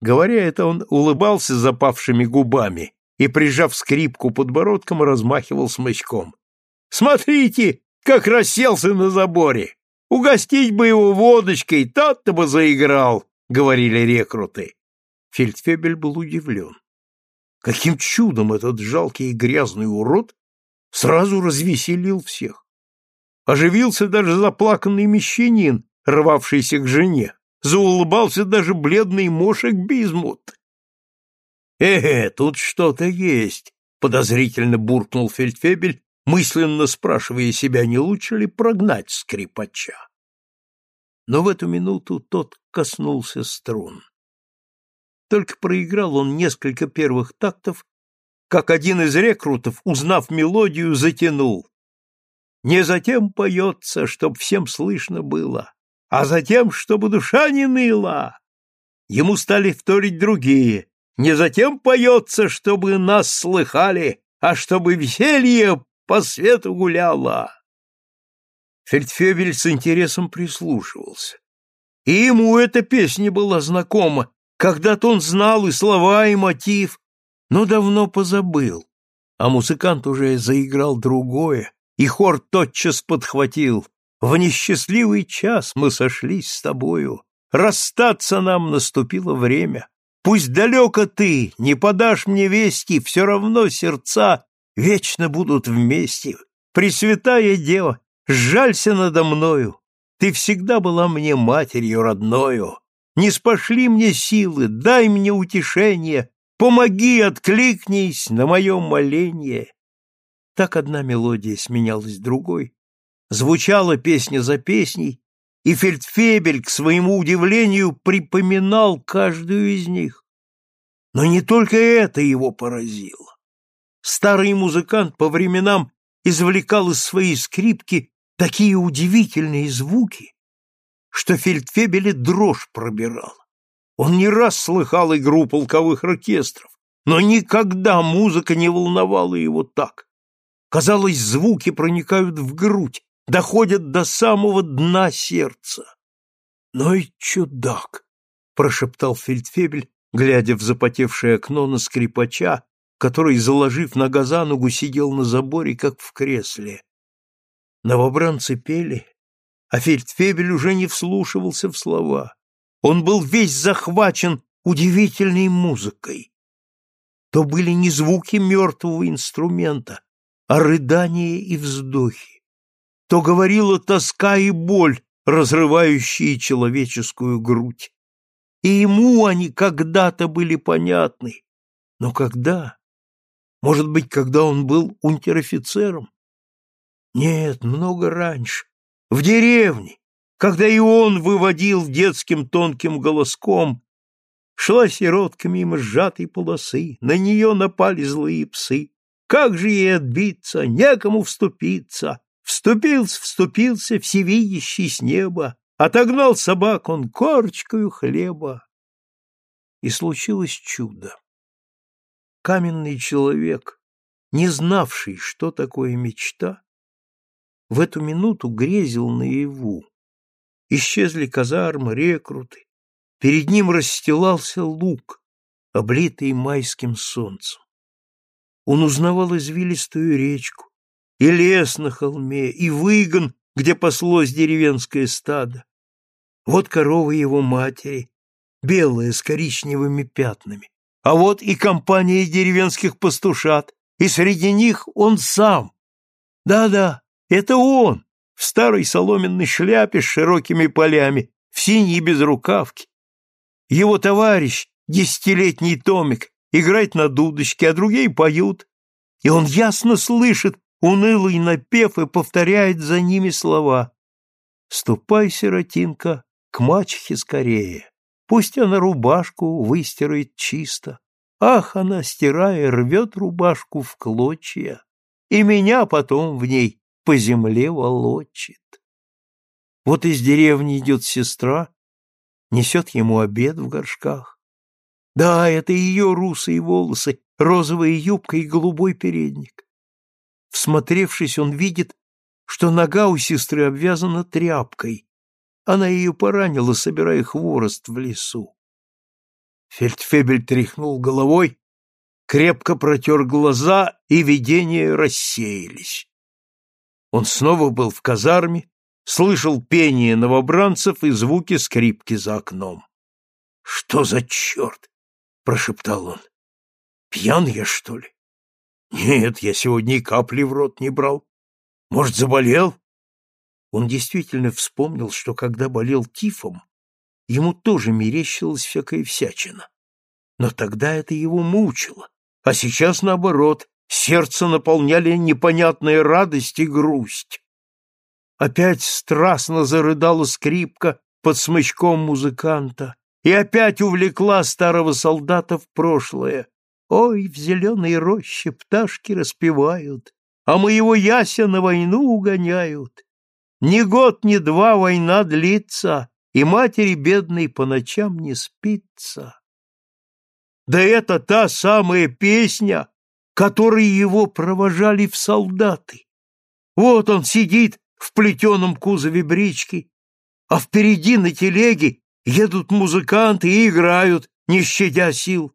Говоря это, он улыбался запавшими губами и, прижав скрипку подбородком, размахивал смычком. «Смотрите, как расселся на заборе! Угостить бы его водочкой, тот-то бы заиграл!» — говорили рекруты. Фельдфебель был удивлен. Каким чудом этот жалкий и грязный урод сразу развеселил всех. Оживился даже заплаканный мещанин, рвавшийся к жене. Заулыбался даже бледный мошек Бизмут. «Э, тут что-то есть», — подозрительно буркнул Фельдфебель, мысленно спрашивая себя, не лучше ли прогнать скрипача. Но в эту минуту тот коснулся струн. Только проиграл он несколько первых тактов, как один из рекрутов, узнав мелодию, затянул. Не затем поется, чтоб всем слышно было, а затем, чтобы душа не ныла. Ему стали вторить другие. Не затем поется, чтобы нас слыхали, а чтобы веселье по свету гуляло. Фельдфебель с интересом прислушивался. И ему эта песня была знакома, когда-то он знал и слова, и мотив, но давно позабыл. А музыкант уже заиграл другое, и хор тотчас подхватил. В несчастливый час мы сошлись с тобою. Расстаться нам наступило время. Пусть далеко ты, не подашь мне вести, все равно сердца вечно будут вместе. Пресвятая Дева, сжалься надо мною. Ты всегда была мне матерью родною. Не спошли мне силы, дай мне утешение, помоги, откликнись на мое моление. Так одна мелодия сменялась другой, звучала песня за песней, и Фельдфебель, к своему удивлению, припоминал каждую из них. Но не только это его поразило. Старый музыкант по временам извлекал из своей скрипки такие удивительные звуки, что Фельдфебеля дрожь пробирала. Он не раз слыхал игру полковых оркестров, но никогда музыка не волновала его так. Казалось, звуки проникают в грудь, доходят до самого дна сердца. «Ну и чудак!» — прошептал Фельдфебель, глядя в запотевшее окно на скрипача, который, заложив нога за ногу, сидел на заборе, как в кресле. Новобранцы пели, а Фельдфебель уже не вслушивался в слова. Он был весь захвачен удивительной музыкой. То были не звуки мертвого инструмента, а рыдания и вздохи. То говорила тоска и боль, разрывающие человеческую грудь. И ему они когда-то были понятны. Но когда? Может быть, когда он был унтер-офицером? Нет, много раньше, в деревне, когда и он выводил детским тонким голоском Шла сиротка мимо сжатой полосы, на нее напали злые псы. Как же ей отбиться, некому вступиться. Вступился, вступился всевидящий с неба, Отогнал собак он корочкою хлеба. И случилось чудо. Каменный человек, не знавший, что такое мечта, в эту минуту грезил наяву. Исчезли казармы, рекруты. Перед ним расстилался луг, облитый майским солнцем. Он узнавал извилистую речку, и лес на холме, и выгон, где паслось деревенское стадо. Вот корова его матери, белая с коричневыми пятнами, а вот и компания деревенских пастушат, и среди них он сам. Да-да, это он, в старой соломенной шляпе с широкими полями, в синей безрукавке. Его товарищ, десятилетний Томик, играет на дудочке, а другие поют, и он ясно слышит унылый напев и повторяет за ними слова. «Ступай, сиротинка, к мачехе скорее, пусть она рубашку выстирает чисто. Ах, она, стирая, рвет рубашку в клочья, и меня потом в ней по земле волочит». Вот из деревни идет сестра, несет ему обед в горшках. Да, это ее русые волосы, розовая юбка и голубой передник. Всмотревшись, он видит, что нога у сестры обвязана тряпкой. Она ее поранила, собирая хворост в лесу. Фельдфебель тряхнул головой, крепко протер глаза, и видения рассеялись. Он снова был в казарме, слышал пение новобранцев и звуки скрипки за окном. — Что за черт? — прошептал он. — Пьян я, что ли? — Нет, я сегодня и капли в рот не брал. Может, заболел? Он действительно вспомнил, что когда болел тифом, ему тоже мерещилась всякая всячина. Но тогда это его мучило, а сейчас, наоборот, сердце наполняли непонятная радость и грусть. Опять страстно зарыдала скрипка под смычком музыканта, и опять увлекла старого солдата в прошлое. Ой, в зеленой роще пташки распевают, а моего яся на войну угоняют. Ни год, ни два война длится, и матери бедной по ночам не спится. Да это та самая песня, которой его провожали в солдаты. Вот он сидит в плетеном кузове брички, а впереди на телеге едут музыканты и играют, не щадя сил.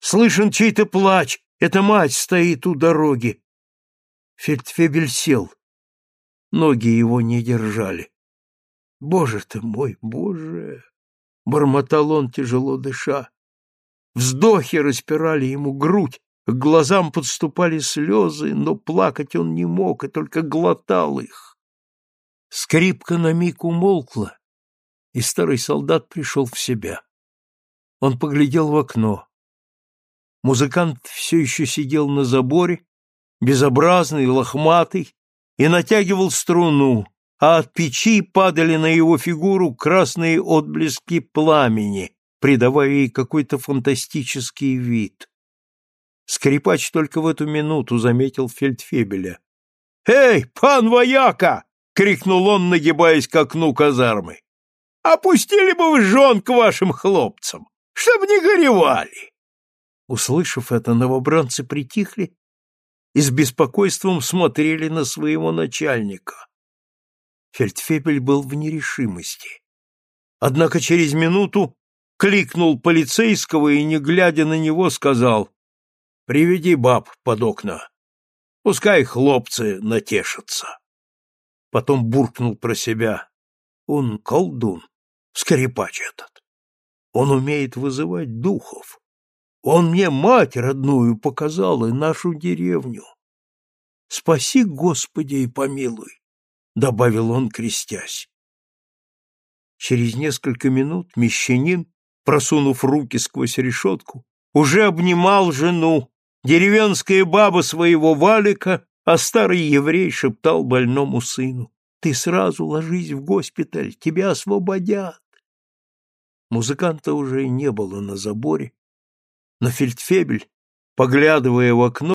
Слышен чей-то плач, эта мать стоит у дороги. Фельдфебель сел. Ноги его не держали. Боже ты мой, боже! Бормотал он, тяжело дыша. Вздохи распирали ему грудь, к глазам подступали слезы, но плакать он не мог и только глотал их. Скрипка на миг умолкла, и старый солдат пришел в себя. Он поглядел в окно. Музыкант все еще сидел на заборе, безобразный, лохматый, и натягивал струну, а от печи падали на его фигуру красные отблески пламени, придавая ей какой-то фантастический вид. Скрипач только в эту минуту заметил фельдфебеля. «Эй, пан вояка!» — крикнул он, нагибаясь к окну казармы. «Опустили бы вы жен к вашим хлопцам, чтоб не горевали!» Услышав это, новобранцы притихли и с беспокойством смотрели на своего начальника. Фельдфебель был в нерешимости. Однако через минуту кликнул полицейского и, не глядя на него, сказал «Приведи баб под окна, пускай хлопцы натешатся». Потом буркнул про себя «Он колдун, скрипач этот. Он умеет вызывать духов. Он мне мать родную показал и нашу деревню. Спаси, Господи, и помилуй, — добавил он, крестясь. Через несколько минут мещанин, просунув руки сквозь решетку, уже обнимал жену, деревенская баба своего валика, а старый еврей шептал больному сыну, «Ты сразу ложись в госпиталь, тебя освободят». Музыканта уже не было на заборе, но фельдфебель, поглядывая в окно,